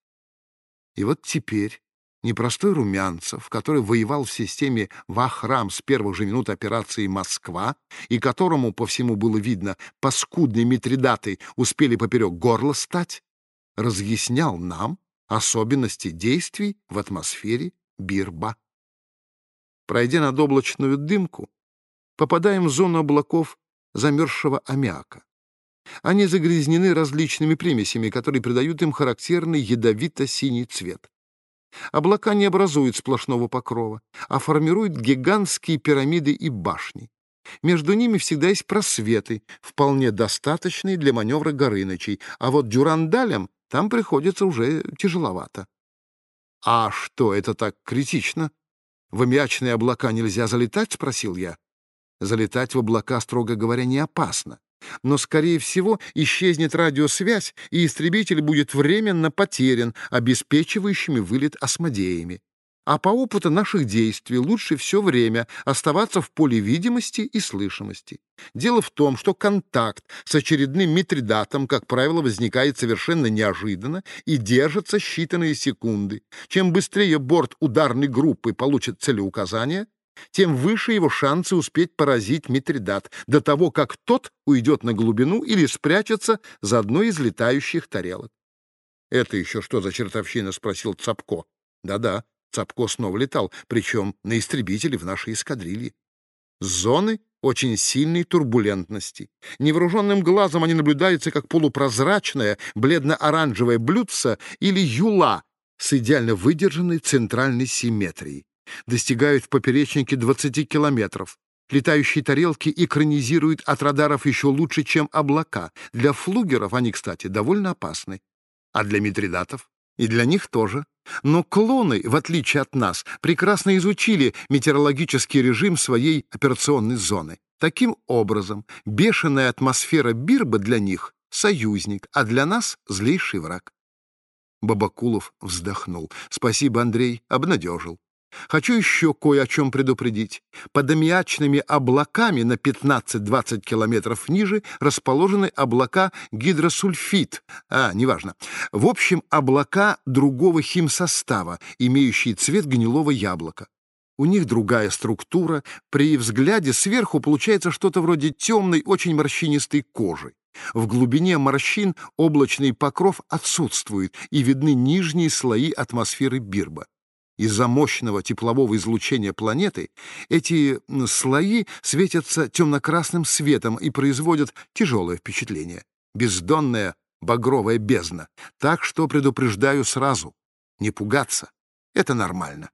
И вот теперь непростой Румянцев, который воевал в системе Вахрам с первых же минут операции «Москва», и которому, по всему было видно, паскудные митридаты успели поперек горла стать, разъяснял нам особенности действий в атмосфере Бирба. Пройдя над облачную дымку, попадаем в зону облаков замерзшего аммиака. Они загрязнены различными примесями, которые придают им характерный ядовито-синий цвет. Облака не образуют сплошного покрова, а формируют гигантские пирамиды и башни. Между ними всегда есть просветы, вполне достаточные для маневра Горынычей, а вот дюрандалям там приходится уже тяжеловато. — А что, это так критично? В аммиачные облака нельзя залетать? — спросил я. Залетать в облака, строго говоря, не опасно но, скорее всего, исчезнет радиосвязь, и истребитель будет временно потерян обеспечивающими вылет осмодеями. А по опыту наших действий лучше все время оставаться в поле видимости и слышимости. Дело в том, что контакт с очередным митридатом, как правило, возникает совершенно неожиданно и держится считанные секунды. Чем быстрее борт ударной группы получит целеуказание, тем выше его шансы успеть поразить Митридат до того, как тот уйдет на глубину или спрячется за одной из летающих тарелок. «Это еще что за чертовщина?» — спросил Цапко. «Да-да, Цапко снова летал, причем на истребителе в нашей эскадрилье. Зоны очень сильной турбулентности. Невооруженным глазом они наблюдаются как полупрозрачное бледно-оранжевое блюдце или юла с идеально выдержанной центральной симметрией достигают в поперечнике 20 километров. Летающие тарелки экранизируют от радаров еще лучше, чем облака. Для флугеров они, кстати, довольно опасны. А для митридатов? И для них тоже. Но клоны, в отличие от нас, прекрасно изучили метеорологический режим своей операционной зоны. Таким образом, бешеная атмосфера Бирба для них — союзник, а для нас — злейший враг. Бабакулов вздохнул. «Спасибо, Андрей, обнадежил. Хочу еще кое о чем предупредить. Под аммиачными облаками на 15-20 километров ниже расположены облака гидросульфид. А, неважно. В общем, облака другого химсостава, имеющие цвет гнилого яблока. У них другая структура. При взгляде сверху получается что-то вроде темной, очень морщинистой кожи. В глубине морщин облачный покров отсутствует, и видны нижние слои атмосферы Бирба. Из-за мощного теплового излучения планеты эти слои светятся темно-красным светом и производят тяжелое впечатление. Бездонная багровая бездна. Так что предупреждаю сразу. Не пугаться. Это нормально.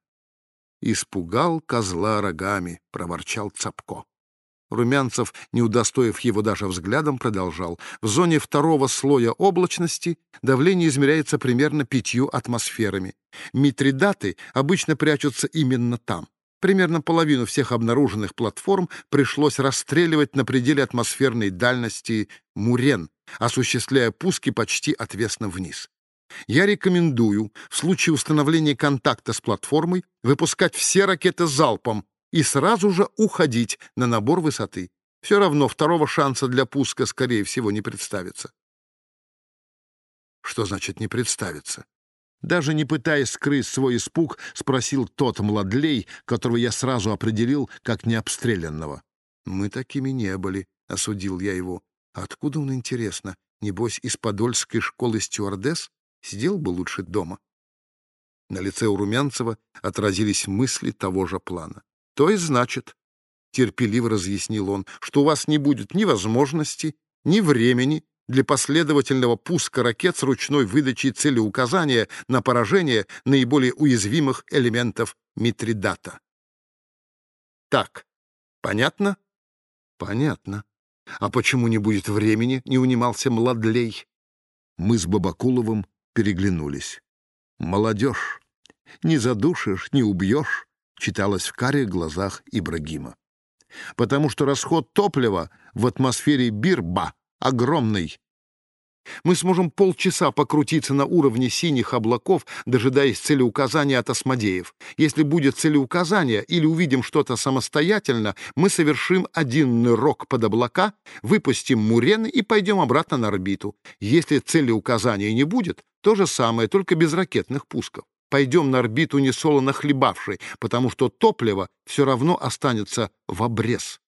«Испугал козла рогами», — проворчал Цапко. Румянцев, не удостоив его даже взглядом, продолжал. В зоне второго слоя облачности давление измеряется примерно пятью атмосферами. Митридаты обычно прячутся именно там. Примерно половину всех обнаруженных платформ пришлось расстреливать на пределе атмосферной дальности Мурен, осуществляя пуски почти отвесно вниз. Я рекомендую в случае установления контакта с платформой выпускать все ракеты залпом, и сразу же уходить на набор высоты. Все равно второго шанса для пуска, скорее всего, не представится. Что значит «не представится»? Даже не пытаясь скрыть свой испуг, спросил тот младлей, которого я сразу определил как необстрелянного. «Мы такими не были», — осудил я его. «Откуда он, интересно? Небось, из подольской школы стюардесс? Сидел бы лучше дома». На лице у Румянцева отразились мысли того же плана. То есть значит, — терпеливо разъяснил он, — что у вас не будет ни возможности, ни времени для последовательного пуска ракет с ручной выдачей целеуказания на поражение наиболее уязвимых элементов Митридата. Так, понятно? Понятно. А почему не будет времени, не унимался Младлей? Мы с Бабакуловым переглянулись. Молодежь. Не задушишь, не убьешь, читалось в карих глазах Ибрагима. Потому что расход топлива в атмосфере Бирба огромный. Мы сможем полчаса покрутиться на уровне синих облаков, дожидаясь целеуказания от осмодеев. Если будет целеуказание или увидим что-то самостоятельно, мы совершим один нырок под облака, выпустим мурены и пойдем обратно на орбиту. Если целеуказания не будет, то же самое, только без ракетных пусков пойдем на орбиту не солоно хлебавшей, потому что топливо все равно останется в обрез.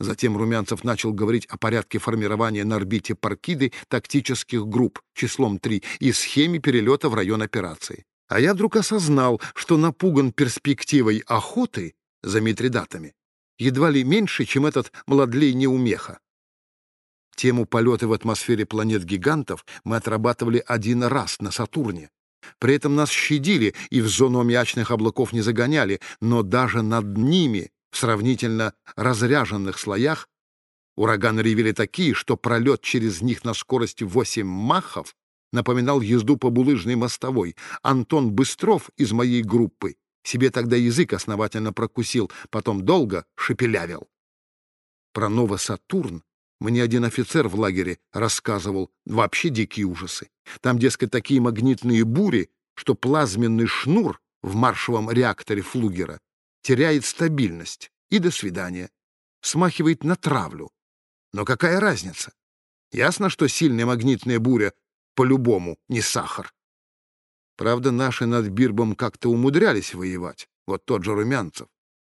Затем Румянцев начал говорить о порядке формирования на орбите Паркиды тактических групп числом 3 и схеме перелета в район операции. А я вдруг осознал, что напуган перспективой охоты за митридатами едва ли меньше, чем этот младлей неумеха. Тему полета в атмосфере планет-гигантов мы отрабатывали один раз на Сатурне, при этом нас щадили и в зону аммиачных облаков не загоняли, но даже над ними, в сравнительно разряженных слоях, ураганы ревели такие, что пролет через них на скорости 8 махов напоминал езду по булыжной мостовой. Антон Быстров из моей группы себе тогда язык основательно прокусил, потом долго шепелявил. Про Новосатурн мне один офицер в лагере рассказывал вообще дикие ужасы. Там, дескать, такие магнитные бури, что плазменный шнур в маршевом реакторе Флугера теряет стабильность. И до свидания. Смахивает на травлю. Но какая разница? Ясно, что сильная магнитная буря по-любому не сахар. Правда, наши над Бирбом как-то умудрялись воевать. Вот тот же Румянцев.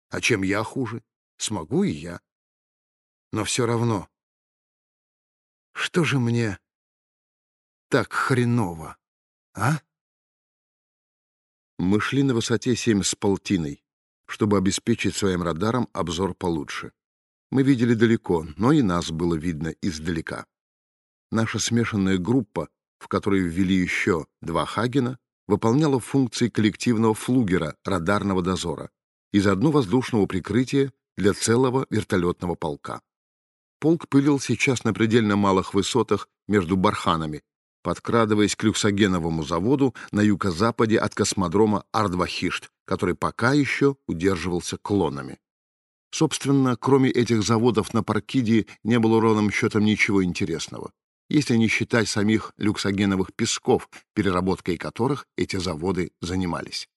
А чем я хуже? Смогу и я. Но все равно что же мне так хреново, а? Мы шли на высоте семь с полтиной, чтобы обеспечить своим радаром обзор получше. Мы видели далеко, но и нас было видно издалека. Наша смешанная группа, в которой ввели еще два Хагена, выполняла функции коллективного флугера радарного дозора и заодно воздушного прикрытия для целого вертолетного полка. Полк пылил сейчас на предельно малых высотах между барханами. подкрадываясь к люксогеновому заводу на юго-западе от космодрома Ардвахишт, который пока еще удерживался клонами. Собственно, кроме этих заводов на Паркиде не было ровным счетом ничего интересного, если не считать самих люксогеновых песков, переработкой которых эти заводы занимались.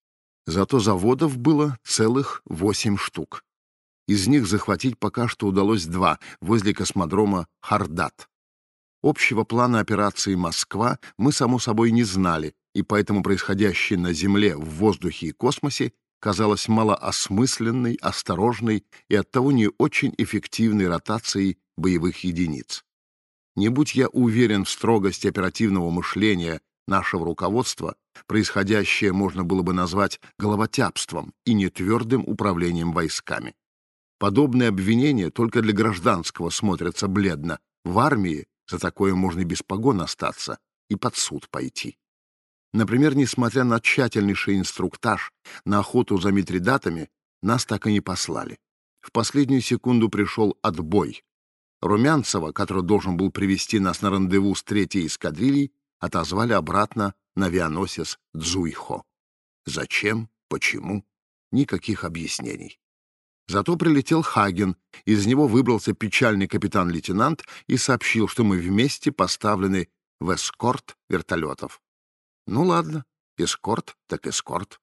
Зато заводов было целых восемь штук. Из них захватить пока что удалось два возле космодрома Хардат. Общего плана операции «Москва» мы, само собой, не знали, и поэтому происходящее на Земле, в воздухе и космосе казалось малоосмысленной, осторожной и оттого не очень эффективной ротацией боевых единиц. Не будь я уверен в строгости оперативного мышления нашего руководства, происходящее можно было бы назвать головотяпством и нетвердым управлением войсками. Подобные обвинения только для гражданского смотрятся бледно. В армии за такое можно без погон остаться и под суд пойти. Например, несмотря на тщательнейший инструктаж на охоту за митридатами, нас так и не послали. В последнюю секунду пришел отбой. Румянцева, который должен был привести нас на рандеву с третьей эскадрильей, отозвали обратно на авианосец Дзуйхо. Зачем? Почему? Никаких объяснений. Зато прилетел Хаген, из него выбрался печальный капитан-лейтенант и сообщил, что мы вместе поставлены в эскорт вертолетов. Ну ладно, эскорт так эскорт.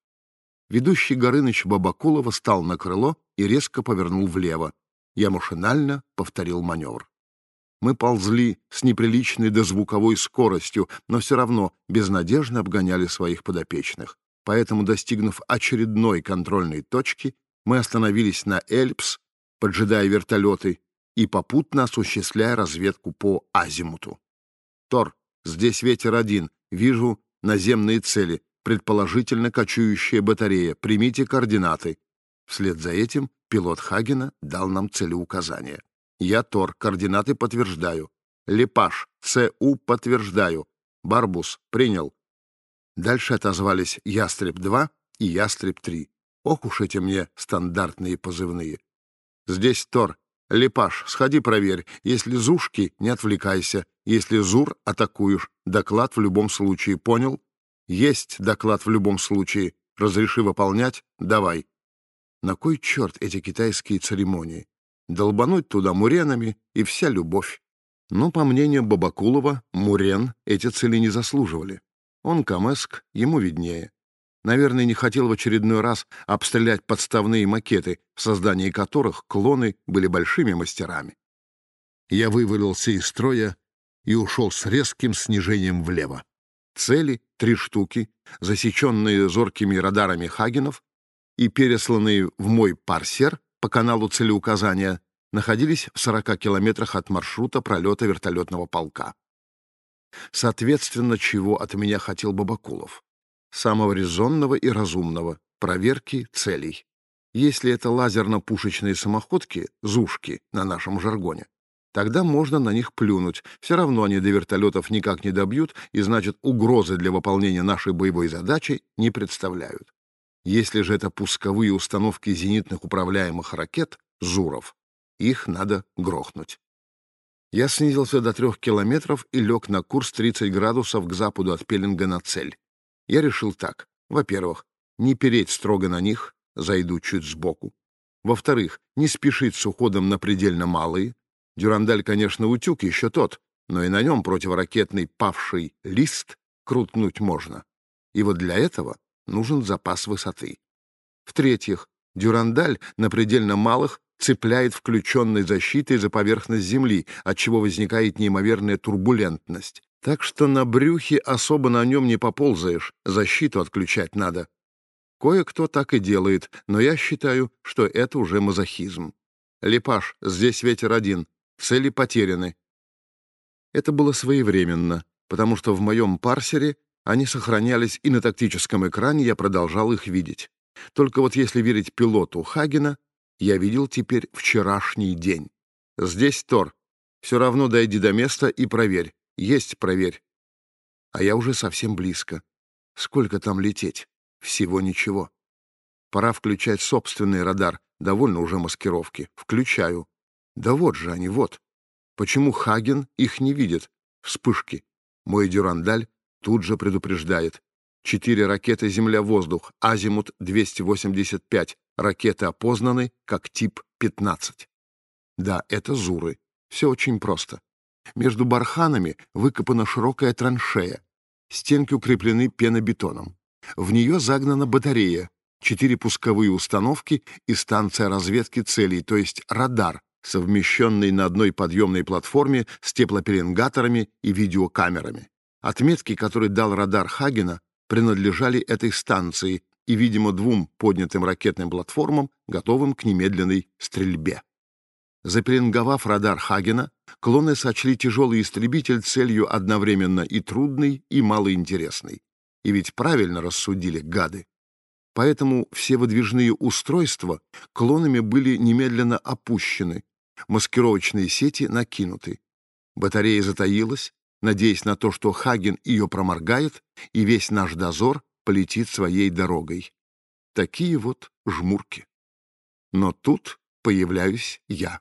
Ведущий Горыныч Бабакулова встал на крыло и резко повернул влево. Я машинально повторил маневр. Мы ползли с неприличной дозвуковой скоростью, но все равно безнадежно обгоняли своих подопечных. Поэтому, достигнув очередной контрольной точки, мы остановились на Эльпс, поджидая вертолеты и попутно осуществляя разведку по азимуту. Тор, здесь ветер один, вижу наземные цели, предположительно кочующая батарея, примите координаты. Вслед за этим пилот Хагена дал нам целеуказания. Я Тор, координаты подтверждаю. Лепаш, ЦУ подтверждаю. Барбус, принял. Дальше отозвались Ястреб-2 и Ястреб-3. Ох уж эти мне стандартные позывные. Здесь Тор. Лепаш, сходи проверь. Если Зушки, не отвлекайся. Если Зур, атакуешь. Доклад в любом случае. Понял? Есть доклад в любом случае. Разреши выполнять? Давай. На кой черт эти китайские церемонии? Долбануть туда муренами и вся любовь. Но, по мнению Бабакулова, мурен эти цели не заслуживали. Он камеск, ему виднее. Наверное, не хотел в очередной раз обстрелять подставные макеты, в создании которых клоны были большими мастерами. Я вывалился из строя и ушел с резким снижением влево. Цели — три штуки, засеченные зоркими радарами Хагенов и пересланные в мой парсер по каналу целеуказания, находились в 40 километрах от маршрута пролета вертолетного полка. Соответственно, чего от меня хотел Бабакулов? Самого резонного и разумного — проверки целей. Если это лазерно-пушечные самоходки, зушки на нашем жаргоне, тогда можно на них плюнуть. Все равно они до вертолетов никак не добьют, и значит, угрозы для выполнения нашей боевой задачи не представляют. Если же это пусковые установки зенитных управляемых ракет, Зуров, их надо грохнуть. Я снизился до трех километров и лег на курс 30 градусов к западу от Пеленга на цель. Я решил так. Во-первых, не переть строго на них, зайду чуть сбоку. Во-вторых, не спешить с уходом на предельно малые. Дюрандаль, конечно, утюг еще тот, но и на нем противоракетный павший лист крутнуть можно. И вот для этого нужен запас высоты. В-третьих, дюрандаль на предельно малых цепляет включенной защитой за поверхность Земли, отчего возникает неимоверная турбулентность. Так что на брюхе особо на нем не поползаешь, защиту отключать надо. Кое-кто так и делает, но я считаю, что это уже мазохизм. Лепаш, здесь ветер один, цели потеряны. Это было своевременно, потому что в моем парсере они сохранялись и на тактическом экране я продолжал их видеть. Только вот если верить пилоту Хагена, я видел теперь вчерашний день. Здесь Тор. Все равно дойди до места и проверь. Есть, проверь. А я уже совсем близко. Сколько там лететь? Всего ничего. Пора включать собственный радар. Довольно уже маскировки. Включаю. Да вот же они, вот. Почему Хаген их не видит? Вспышки. Мой дюрандаль тут же предупреждает. Четыре ракеты «Земля-воздух», азимут 285. Ракеты опознаны как тип 15. Да, это Зуры. Все очень просто. Между барханами выкопана широкая траншея. Стенки укреплены пенобетоном. В нее загнана батарея, четыре пусковые установки и станция разведки целей, то есть радар, совмещенный на одной подъемной платформе с теплопеленгаторами и видеокамерами. Отметки, которые дал радар Хагена, принадлежали этой станции и, видимо, двум поднятым ракетным платформам, готовым к немедленной стрельбе. Запеленговав радар Хагена, клоны сочли тяжелый истребитель целью одновременно и трудной, и малоинтересной. И ведь правильно рассудили гады. Поэтому все выдвижные устройства клонами были немедленно опущены, маскировочные сети накинуты. Батарея затаилась, надеясь на то, что Хаген ее проморгает, и весь наш дозор полетит своей дорогой. Такие вот жмурки. Но тут появляюсь я.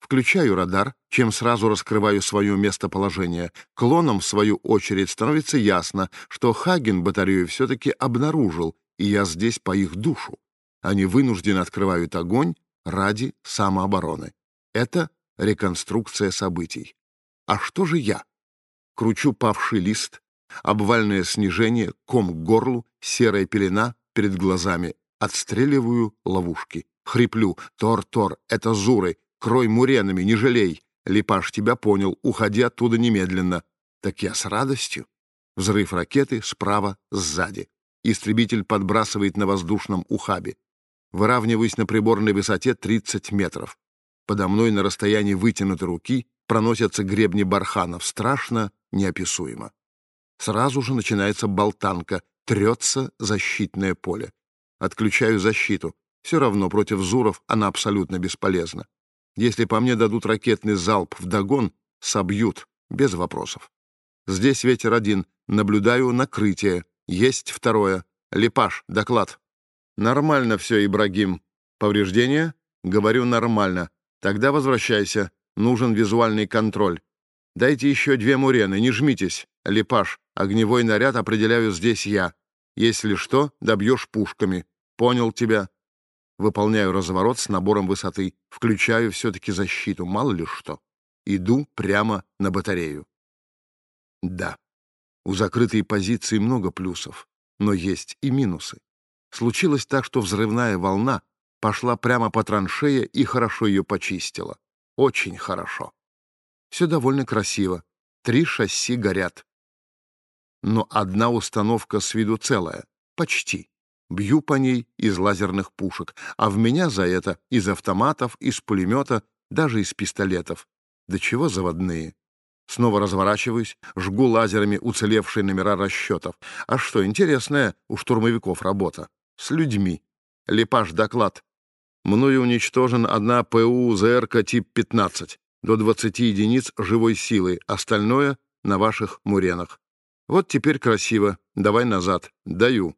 Включаю радар, чем сразу раскрываю свое местоположение. Клоном, в свою очередь, становится ясно, что Хаген батарею все-таки обнаружил, и я здесь по их душу. Они вынуждены открывают огонь ради самообороны. Это реконструкция событий. А что же я? Кручу павший лист, обвальное снижение, ком к горлу, серая пелена перед глазами. Отстреливаю ловушки. Хриплю. Тор, Тор, это Зуры. Крой муренами, не жалей. Липаш тебя понял. Уходи оттуда немедленно. Так я с радостью. Взрыв ракеты справа, сзади. Истребитель подбрасывает на воздушном ухабе. Выравниваюсь на приборной высоте 30 метров. Подо мной на расстоянии вытянутой руки проносятся гребни барханов. Страшно, неописуемо. Сразу же начинается болтанка, трется защитное поле. Отключаю защиту. Все равно против Зуров она абсолютно бесполезна. Если по мне дадут ракетный залп в догон, собьют, без вопросов. Здесь ветер один. Наблюдаю накрытие. Есть второе. Лепаш, доклад. Нормально все, Ибрагим. Повреждения? Говорю, нормально. Тогда возвращайся. Нужен визуальный контроль. Дайте еще две мурены, не жмитесь. Лепаш, огневой наряд определяю здесь я. Если что, добьешь пушками. Понял тебя. Выполняю разворот с набором высоты. Включаю все-таки защиту, мало ли что. Иду прямо на батарею. Да, у закрытой позиции много плюсов, но есть и минусы. Случилось так, что взрывная волна пошла прямо по траншее и хорошо ее почистила. Очень хорошо. Все довольно красиво. Три шасси горят. Но одна установка с виду целая. Почти. Бью по ней из лазерных пушек, а в меня за это из автоматов, из пулемета, даже из пистолетов. Да чего заводные? Снова разворачиваюсь, жгу лазерами уцелевшие номера расчетов. А что, интересная у штурмовиков работа. С людьми. Лепаш доклад. Мною уничтожен одна ПУ ЗРК тип 15. До 20 единиц живой силы. Остальное на ваших муренах. Вот теперь красиво. Давай назад. Даю.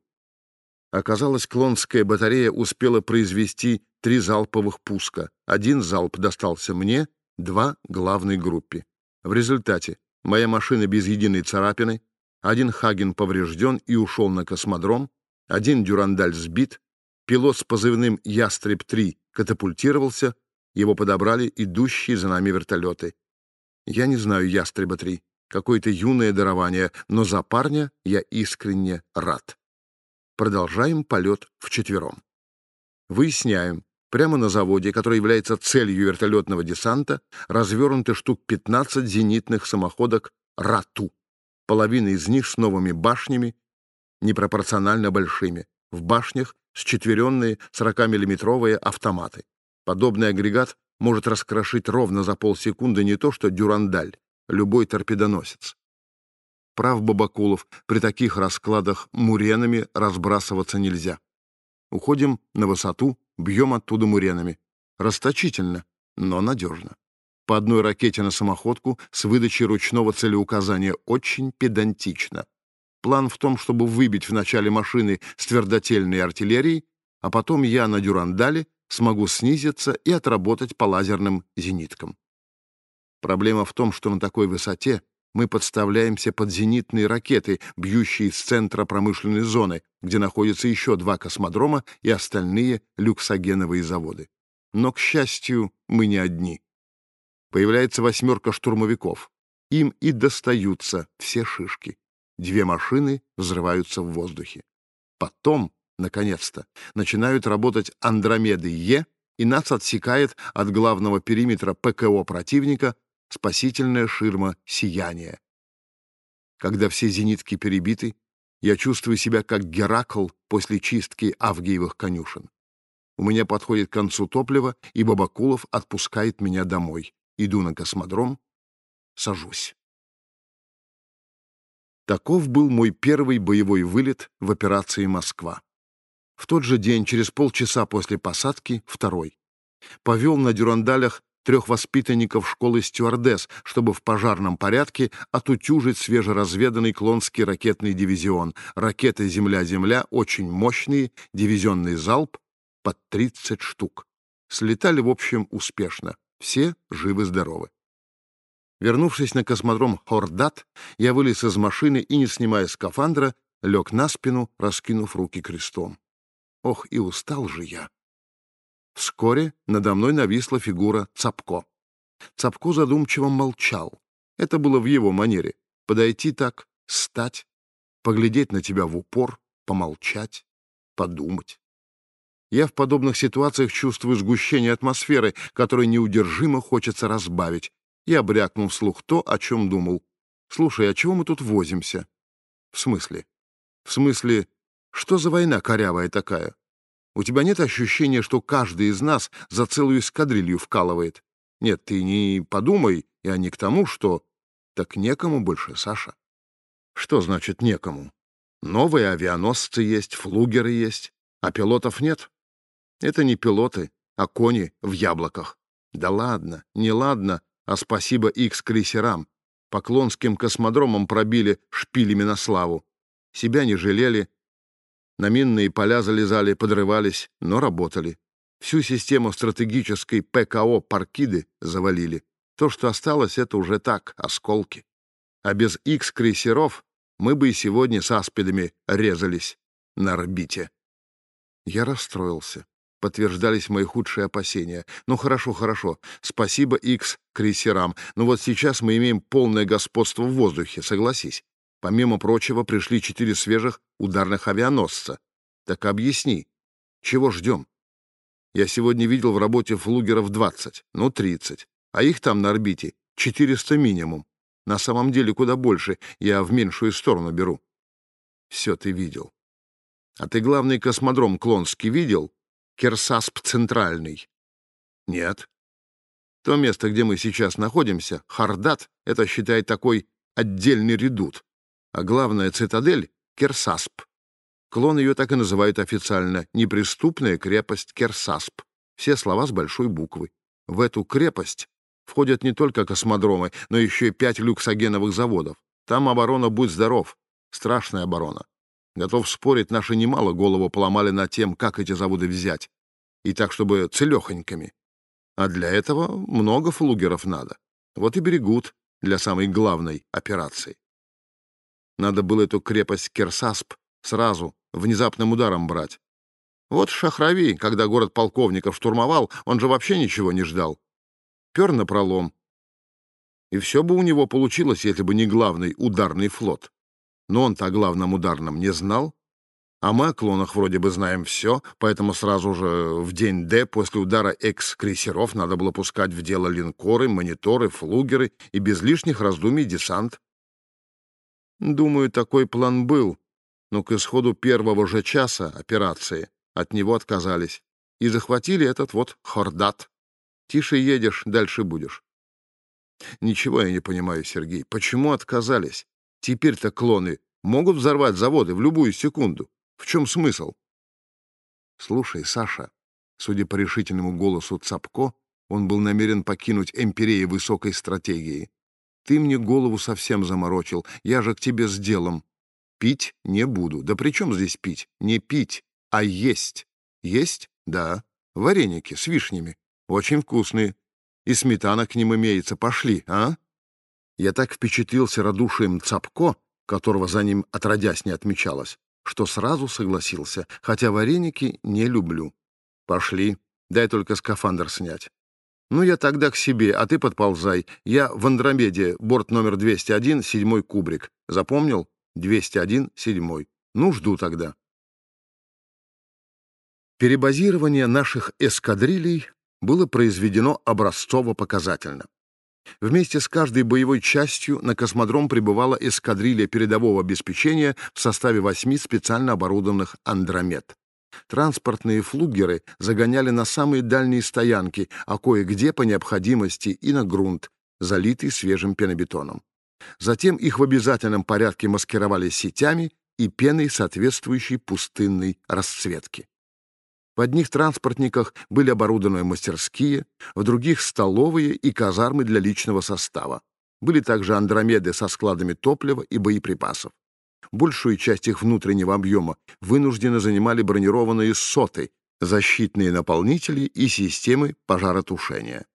Оказалось, клонская батарея успела произвести три залповых пуска. Один залп достался мне, два — главной группе. В результате моя машина без единой царапины, один Хаген поврежден и ушел на космодром, один Дюрандаль сбит, пилот с позывным «Ястреб-3» катапультировался, его подобрали идущие за нами вертолеты. Я не знаю «Ястреба-3», какое-то юное дарование, но за парня я искренне рад. Продолжаем полет вчетвером. Выясняем, прямо на заводе, который является целью вертолетного десанта, развернуты штук 15 зенитных самоходок «Рату». Половина из них с новыми башнями, непропорционально большими. В башнях счетверенные 40-миллиметровые автоматы. Подобный агрегат может раскрошить ровно за полсекунды не то что дюрандаль, любой торпедоносец. Прав Бабакулов, при таких раскладах муренами разбрасываться нельзя. Уходим на высоту, бьем оттуда муренами. Расточительно, но надежно. По одной ракете на самоходку с выдачей ручного целеуказания очень педантично. План в том, чтобы выбить в начале машины с твердотельной артиллерией, а потом я на дюрандале смогу снизиться и отработать по лазерным зениткам. Проблема в том, что на такой высоте Мы подставляемся под зенитные ракеты, бьющие из центра промышленной зоны, где находятся еще два космодрома и остальные люксогеновые заводы. Но, к счастью, мы не одни. Появляется восьмерка штурмовиков. Им и достаются все шишки. Две машины взрываются в воздухе. Потом, наконец-то, начинают работать Андромеды Е, и нас отсекает от главного периметра ПКО противника спасительная ширма сияния. Когда все зенитки перебиты, я чувствую себя как Геракл после чистки Авгиевых конюшен. У меня подходит к концу топлива, и Бабакулов отпускает меня домой. Иду на космодром, сажусь. Таков был мой первый боевой вылет в операции «Москва». В тот же день, через полчаса после посадки, второй. Повел на дюрандалях трех воспитанников школы стюардесс, чтобы в пожарном порядке отутюжить свежеразведанный Клонский ракетный дивизион. Ракеты «Земля-Земля» очень мощные, дивизионный залп под 30 штук. Слетали, в общем, успешно. Все живы-здоровы. Вернувшись на космодром Хордат, я вылез из машины и, не снимая скафандра, лег на спину, раскинув руки крестом. Ох, и устал же я. Вскоре надо мной нависла фигура Цапко. Цапко задумчиво молчал. Это было в его манере. Подойти так, стать, поглядеть на тебя в упор, помолчать, подумать. Я в подобных ситуациях чувствую сгущение атмосферы, которое неудержимо хочется разбавить. Я брякнул вслух то, о чем думал. «Слушай, а чего мы тут возимся?» «В смысле?» «В смысле, что за война корявая такая? У тебя нет ощущения, что каждый из нас за целую эскадрилью вкалывает? Нет, ты не подумай, я не к тому, что... Так некому больше, Саша. Что значит некому? Новые авианосцы есть, флугеры есть, а пилотов нет. Это не пилоты, а кони в яблоках. Да ладно, не ладно, а спасибо X-крейсерам. Поклонским космодромам пробили шпилями на славу. Себя не жалели, на минные поля залезали, подрывались, но работали. Всю систему стратегической ПКО «Паркиды» завалили. То, что осталось, это уже так, осколки. А без X-крейсеров мы бы и сегодня с аспидами резались на орбите. Я расстроился. Подтверждались мои худшие опасения. Ну хорошо, хорошо. Спасибо X-крейсерам. Но вот сейчас мы имеем полное господство в воздухе, согласись. Помимо прочего, пришли четыре свежих ударных авианосца. Так объясни, чего ждем? Я сегодня видел в работе флугеров 20, ну 30, а их там на орбите 400 минимум. На самом деле куда больше, я в меньшую сторону беру. Все ты видел. А ты главный космодром Клонский видел? Керсасп центральный. Нет. То место, где мы сейчас находимся, Хардат, это, считай, такой отдельный редут а главная цитадель — Керсасп. Клон ее так и называют официально — неприступная крепость Керсасп. Все слова с большой буквы. В эту крепость входят не только космодромы, но еще и пять люксогеновых заводов. Там оборона «Будь здоров». Страшная оборона. Готов спорить, наши немало голову поломали над тем, как эти заводы взять. И так, чтобы целехонькими. А для этого много флугеров надо. Вот и берегут для самой главной операции. Надо было эту крепость Керсасп сразу, внезапным ударом брать. Вот Шахрави, когда город полковников штурмовал, он же вообще ничего не ждал. Пер на пролом. И все бы у него получилось, если бы не главный ударный флот. Но он-то о главном ударном не знал. А мы о клонах вроде бы знаем все, поэтому сразу же в день Д после удара экс-крейсеров надо было пускать в дело линкоры, мониторы, флугеры и без лишних раздумий десант. Думаю, такой план был, но к исходу первого же часа операции от него отказались и захватили этот вот хордат. Тише едешь, дальше будешь. Ничего я не понимаю, Сергей. Почему отказались? Теперь-то клоны могут взорвать заводы в любую секунду. В чем смысл? Слушай, Саша, судя по решительному голосу Цапко, он был намерен покинуть империи высокой стратегии. Ты мне голову совсем заморочил. Я же к тебе с делом. Пить не буду. Да при чем здесь пить? Не пить, а есть. Есть? Да. Вареники с вишнями. Очень вкусные. И сметана к ним имеется. Пошли, а? Я так впечатлился радушием Цапко, которого за ним отродясь не отмечалось, что сразу согласился, хотя вареники не люблю. Пошли, дай только скафандр снять. Ну, я тогда к себе, а ты подползай. Я в Андромеде, борт номер 201, седьмой кубрик. Запомнил? 201, седьмой. Ну, жду тогда. Перебазирование наших эскадрилей было произведено образцово-показательно. Вместе с каждой боевой частью на космодром прибывала эскадрилья передового обеспечения в составе восьми специально оборудованных «Андромед». Транспортные флугеры загоняли на самые дальние стоянки, а кое-где по необходимости и на грунт, залитый свежим пенобетоном. Затем их в обязательном порядке маскировали сетями и пеной соответствующей пустынной расцветки. В одних транспортниках были оборудованы мастерские, в других — столовые и казармы для личного состава. Были также андромеды со складами топлива и боеприпасов. Большую часть их внутреннего объема вынужденно занимали бронированные соты, защитные наполнители и системы пожаротушения.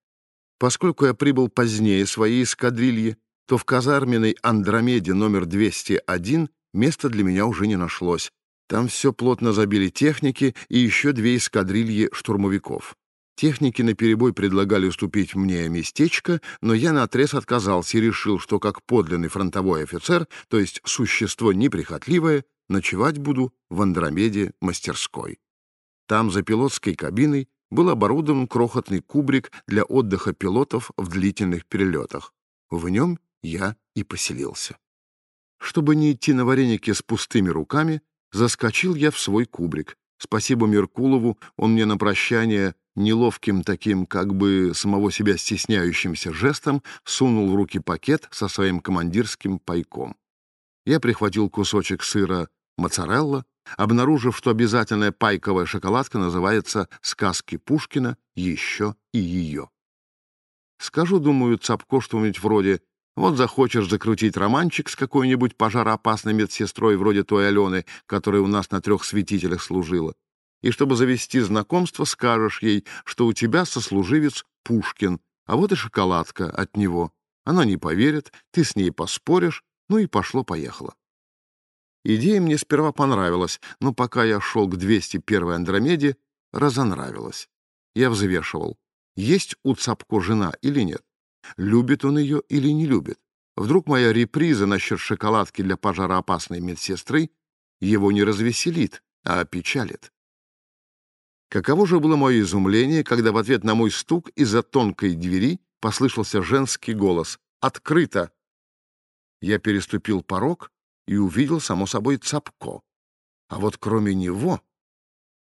Поскольку я прибыл позднее своей эскадрильи, то в казарменной Андромеде номер 201 места для меня уже не нашлось, там все плотно забили техники и еще две эскадрильи штурмовиков. Техники наперебой предлагали уступить мне местечко, но я наотрез отказался и решил, что как подлинный фронтовой офицер, то есть существо неприхотливое, ночевать буду в Андромеде мастерской. Там, за пилотской кабиной, был оборудован крохотный кубрик для отдыха пилотов в длительных перелетах. В нем я и поселился. Чтобы не идти на вареники с пустыми руками, Заскочил я в свой кубрик. Спасибо Меркулову, он мне на прощание неловким таким, как бы самого себя стесняющимся жестом сунул в руки пакет со своим командирским пайком. Я прихватил кусочек сыра моцарелла, обнаружив, что обязательная пайковая шоколадка называется «Сказки Пушкина. Еще и ее». Скажу, думаю, Цапко что-нибудь вроде вот захочешь закрутить романчик с какой-нибудь пожароопасной медсестрой вроде той Алены, которая у нас на трех святителях служила. И чтобы завести знакомство, скажешь ей, что у тебя сослуживец Пушкин, а вот и шоколадка от него. Она не поверит, ты с ней поспоришь, ну и пошло-поехало. Идея мне сперва понравилась, но пока я шел к 201-й Андромеде, разонравилась. Я взвешивал, есть у Цапко жена или нет. Любит он ее или не любит? Вдруг моя реприза насчет шоколадки для пожароопасной медсестры его не развеселит, а опечалит. Каково же было мое изумление, когда в ответ на мой стук из-за тонкой двери послышался женский голос «Открыто!». Я переступил порог и увидел, само собой, Цапко. А вот кроме него...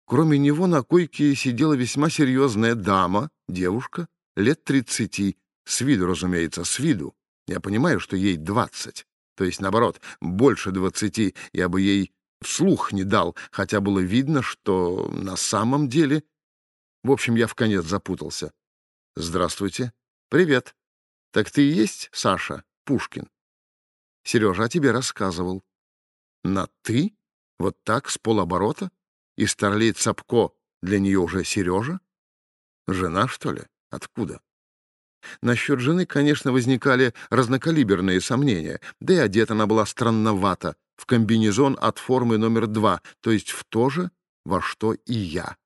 Кроме него на койке сидела весьма серьезная дама, девушка, лет тридцати, с виду, разумеется, с виду. Я понимаю, что ей двадцать. То есть, наоборот, больше двадцати я бы ей вслух не дал, хотя было видно, что на самом деле... В общем, я в конец запутался. «Здравствуйте». «Привет. Так ты и есть Саша Пушкин?» «Сережа о тебе рассказывал». «На «ты»? Вот так, с полоборота? И старлей Цапко для нее уже Сережа? Жена, что ли? Откуда?» Насчет жены, конечно, возникали разнокалиберные сомнения, да и одета она была странновато, в комбинезон от формы номер два, то есть в то же, во что и я.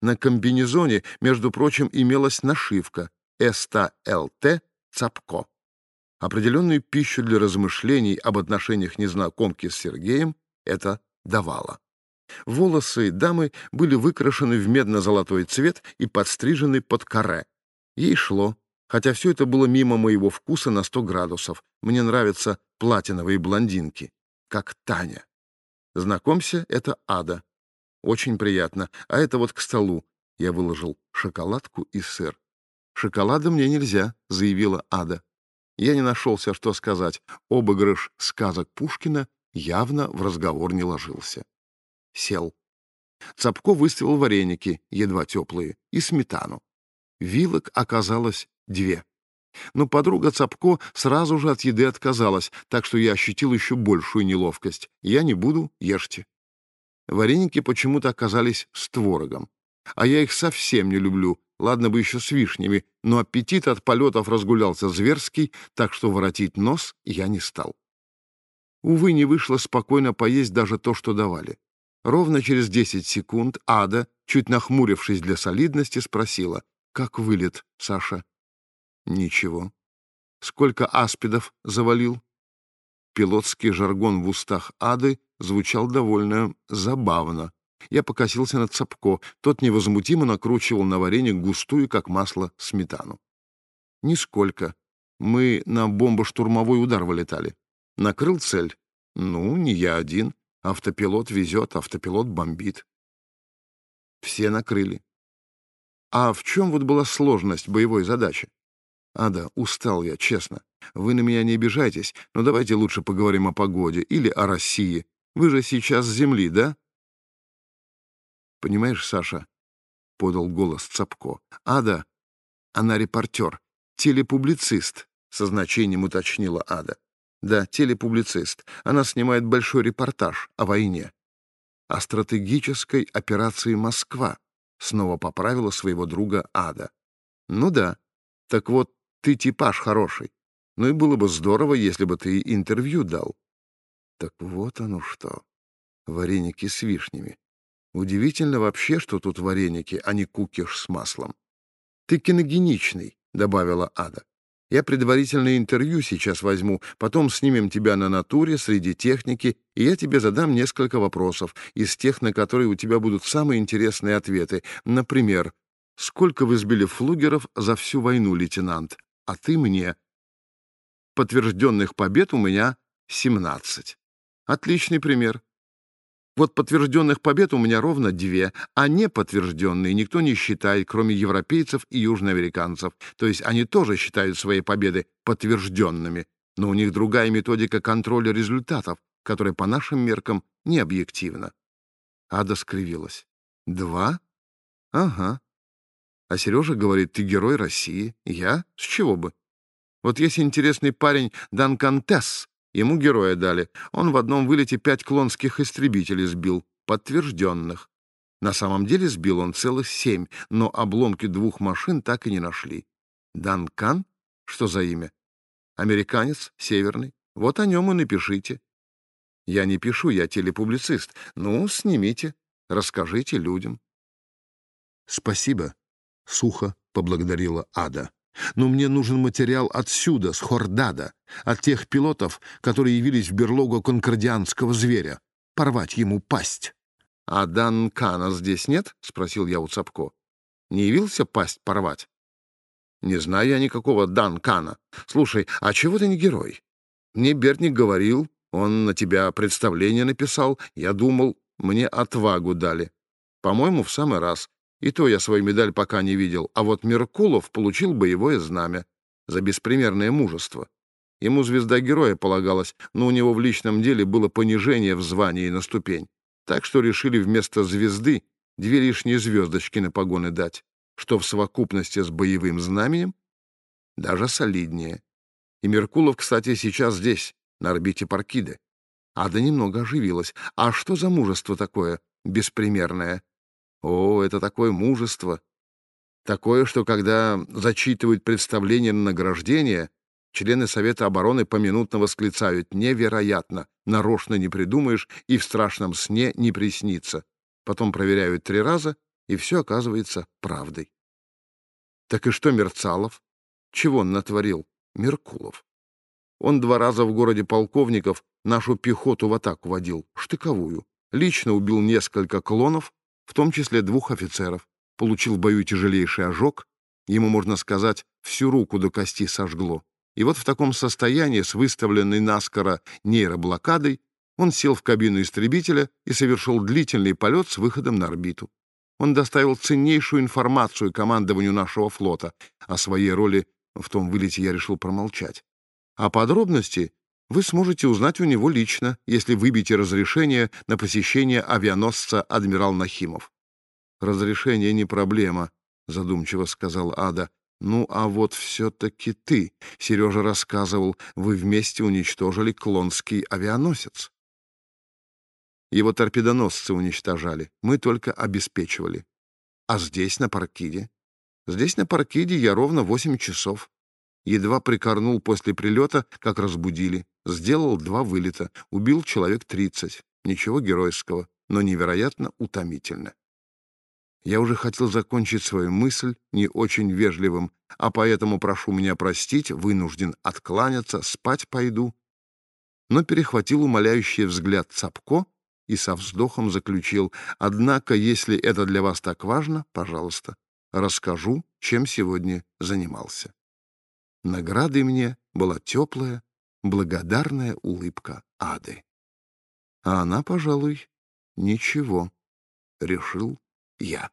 На комбинезоне, между прочим, имелась нашивка «СТЛТ Цапко». Определенную пищу для размышлений об отношениях незнакомки с Сергеем это давало. Волосы дамы были выкрашены в медно-золотой цвет и подстрижены под каре. Ей шло, Хотя все это было мимо моего вкуса на сто градусов. Мне нравятся платиновые блондинки, как Таня. Знакомься, это Ада. Очень приятно. А это вот к столу. Я выложил шоколадку и сыр. «Шоколада мне нельзя», — заявила Ада. Я не нашелся, что сказать. Обыгрыш сказок Пушкина явно в разговор не ложился. Сел. Цапко выставил вареники, едва теплые, и сметану. Вилок оказалось две. Но подруга Цапко сразу же от еды отказалась, так что я ощутил еще большую неловкость. Я не буду, ешьте. Вареники почему-то оказались с творогом. А я их совсем не люблю, ладно бы еще с вишнями, но аппетит от полетов разгулялся зверский, так что воротить нос я не стал. Увы, не вышло спокойно поесть даже то, что давали. Ровно через десять секунд Ада, чуть нахмурившись для солидности, спросила, «Как вылет, Саша?» «Ничего». «Сколько аспидов завалил?» Пилотский жаргон в устах Ады звучал довольно забавно. Я покосился на Цапко. Тот невозмутимо накручивал на варенье густую, как масло, сметану. «Нисколько. Мы на бомбо-штурмовой удар вылетали. Накрыл цель? Ну, не я один. Автопилот везет, автопилот бомбит. Все накрыли. А в чем вот была сложность боевой задачи? Ада, устал я, честно. Вы на меня не обижайтесь, но давайте лучше поговорим о погоде или о России. Вы же сейчас с земли, да? Понимаешь, Саша, — подал голос Цапко, — Ада, она репортер, телепублицист, — со значением уточнила Ада. Да, телепублицист. Она снимает большой репортаж о войне. О стратегической операции «Москва», снова поправила своего друга Ада. Ну да. Так вот, ты типаж хороший. Ну и было бы здорово, если бы ты интервью дал. Так вот оно что. Вареники с вишнями. Удивительно вообще, что тут вареники, а не кукиш с маслом. Ты киногеничный, добавила Ада. Я предварительное интервью сейчас возьму, потом снимем тебя на натуре среди техники, и я тебе задам несколько вопросов из тех, на которые у тебя будут самые интересные ответы. Например, сколько вы сбили флугеров за всю войну, лейтенант? А ты мне. Подтвержденных побед у меня 17. Отличный пример. Вот подтвержденных побед у меня ровно две, а неподтвержденные никто не считает, кроме европейцев и южноамериканцев. То есть они тоже считают свои победы подтвержденными, но у них другая методика контроля результатов, которая по нашим меркам не объективна. Ада скривилась. «Два? Ага. А Сережа говорит, ты герой России. Я? С чего бы? Вот есть интересный парень Данкан Тесс, Ему героя дали. Он в одном вылете пять клонских истребителей сбил, подтвержденных. На самом деле сбил он целых семь, но обломки двух машин так и не нашли. Данкан? Что за имя? Американец, северный. Вот о нем и напишите. Я не пишу, я телепублицист. Ну, снимите, расскажите людям. Спасибо, — сухо поблагодарила Ада. Но мне нужен материал отсюда, с Хордада, от тех пилотов, которые явились в берлогу конкордианского зверя. Порвать ему пасть. — А Данкана здесь нет? — спросил я у Цапко. — Не явился пасть порвать? — Не знаю я никакого Данкана. Слушай, а чего ты не герой? Мне Бертник говорил, он на тебя представление написал. Я думал, мне отвагу дали. По-моему, в самый раз. И то я свою медаль пока не видел, а вот Меркулов получил боевое знамя за беспримерное мужество. Ему звезда героя полагалась, но у него в личном деле было понижение в звании на ступень. Так что решили вместо звезды две лишние звездочки на погоны дать, что в совокупности с боевым знаменем даже солиднее. И Меркулов, кстати, сейчас здесь, на орбите Паркиды. Ада немного оживилась. А что за мужество такое беспримерное? О, это такое мужество! Такое, что когда зачитывают представление на награждение, члены Совета обороны поминутно восклицают «Невероятно! Нарочно не придумаешь и в страшном сне не приснится». Потом проверяют три раза, и все оказывается правдой. Так и что Мерцалов? Чего он натворил? Меркулов. Он два раза в городе полковников нашу пехоту в атаку водил, штыковую. Лично убил несколько клонов, в том числе двух офицеров, получил в бою тяжелейший ожог, ему, можно сказать, всю руку до кости сожгло. И вот в таком состоянии, с выставленной наскоро нейроблокадой, он сел в кабину истребителя и совершил длительный полет с выходом на орбиту. Он доставил ценнейшую информацию командованию нашего флота. О своей роли в том вылете я решил промолчать. А подробности вы сможете узнать у него лично, если выбьете разрешение на посещение авианосца «Адмирал Нахимов». «Разрешение не проблема», — задумчиво сказал Ада. «Ну, а вот все-таки ты, — Сережа рассказывал, — вы вместе уничтожили клонский авианосец». Его торпедоносцы уничтожали, мы только обеспечивали. А здесь, на Паркиде? Здесь, на Паркиде, я ровно восемь часов. Едва прикорнул после прилета, как разбудили. Сделал два вылета, убил человек тридцать. Ничего геройского, но невероятно утомительно. Я уже хотел закончить свою мысль не очень вежливым, а поэтому прошу меня простить, вынужден откланяться, спать пойду. Но перехватил умоляющий взгляд Цапко и со вздохом заключил, «Однако, если это для вас так важно, пожалуйста, расскажу, чем сегодня занимался». Наградой мне была теплая, благодарная улыбка Ады. А она, пожалуй, ничего, решил я.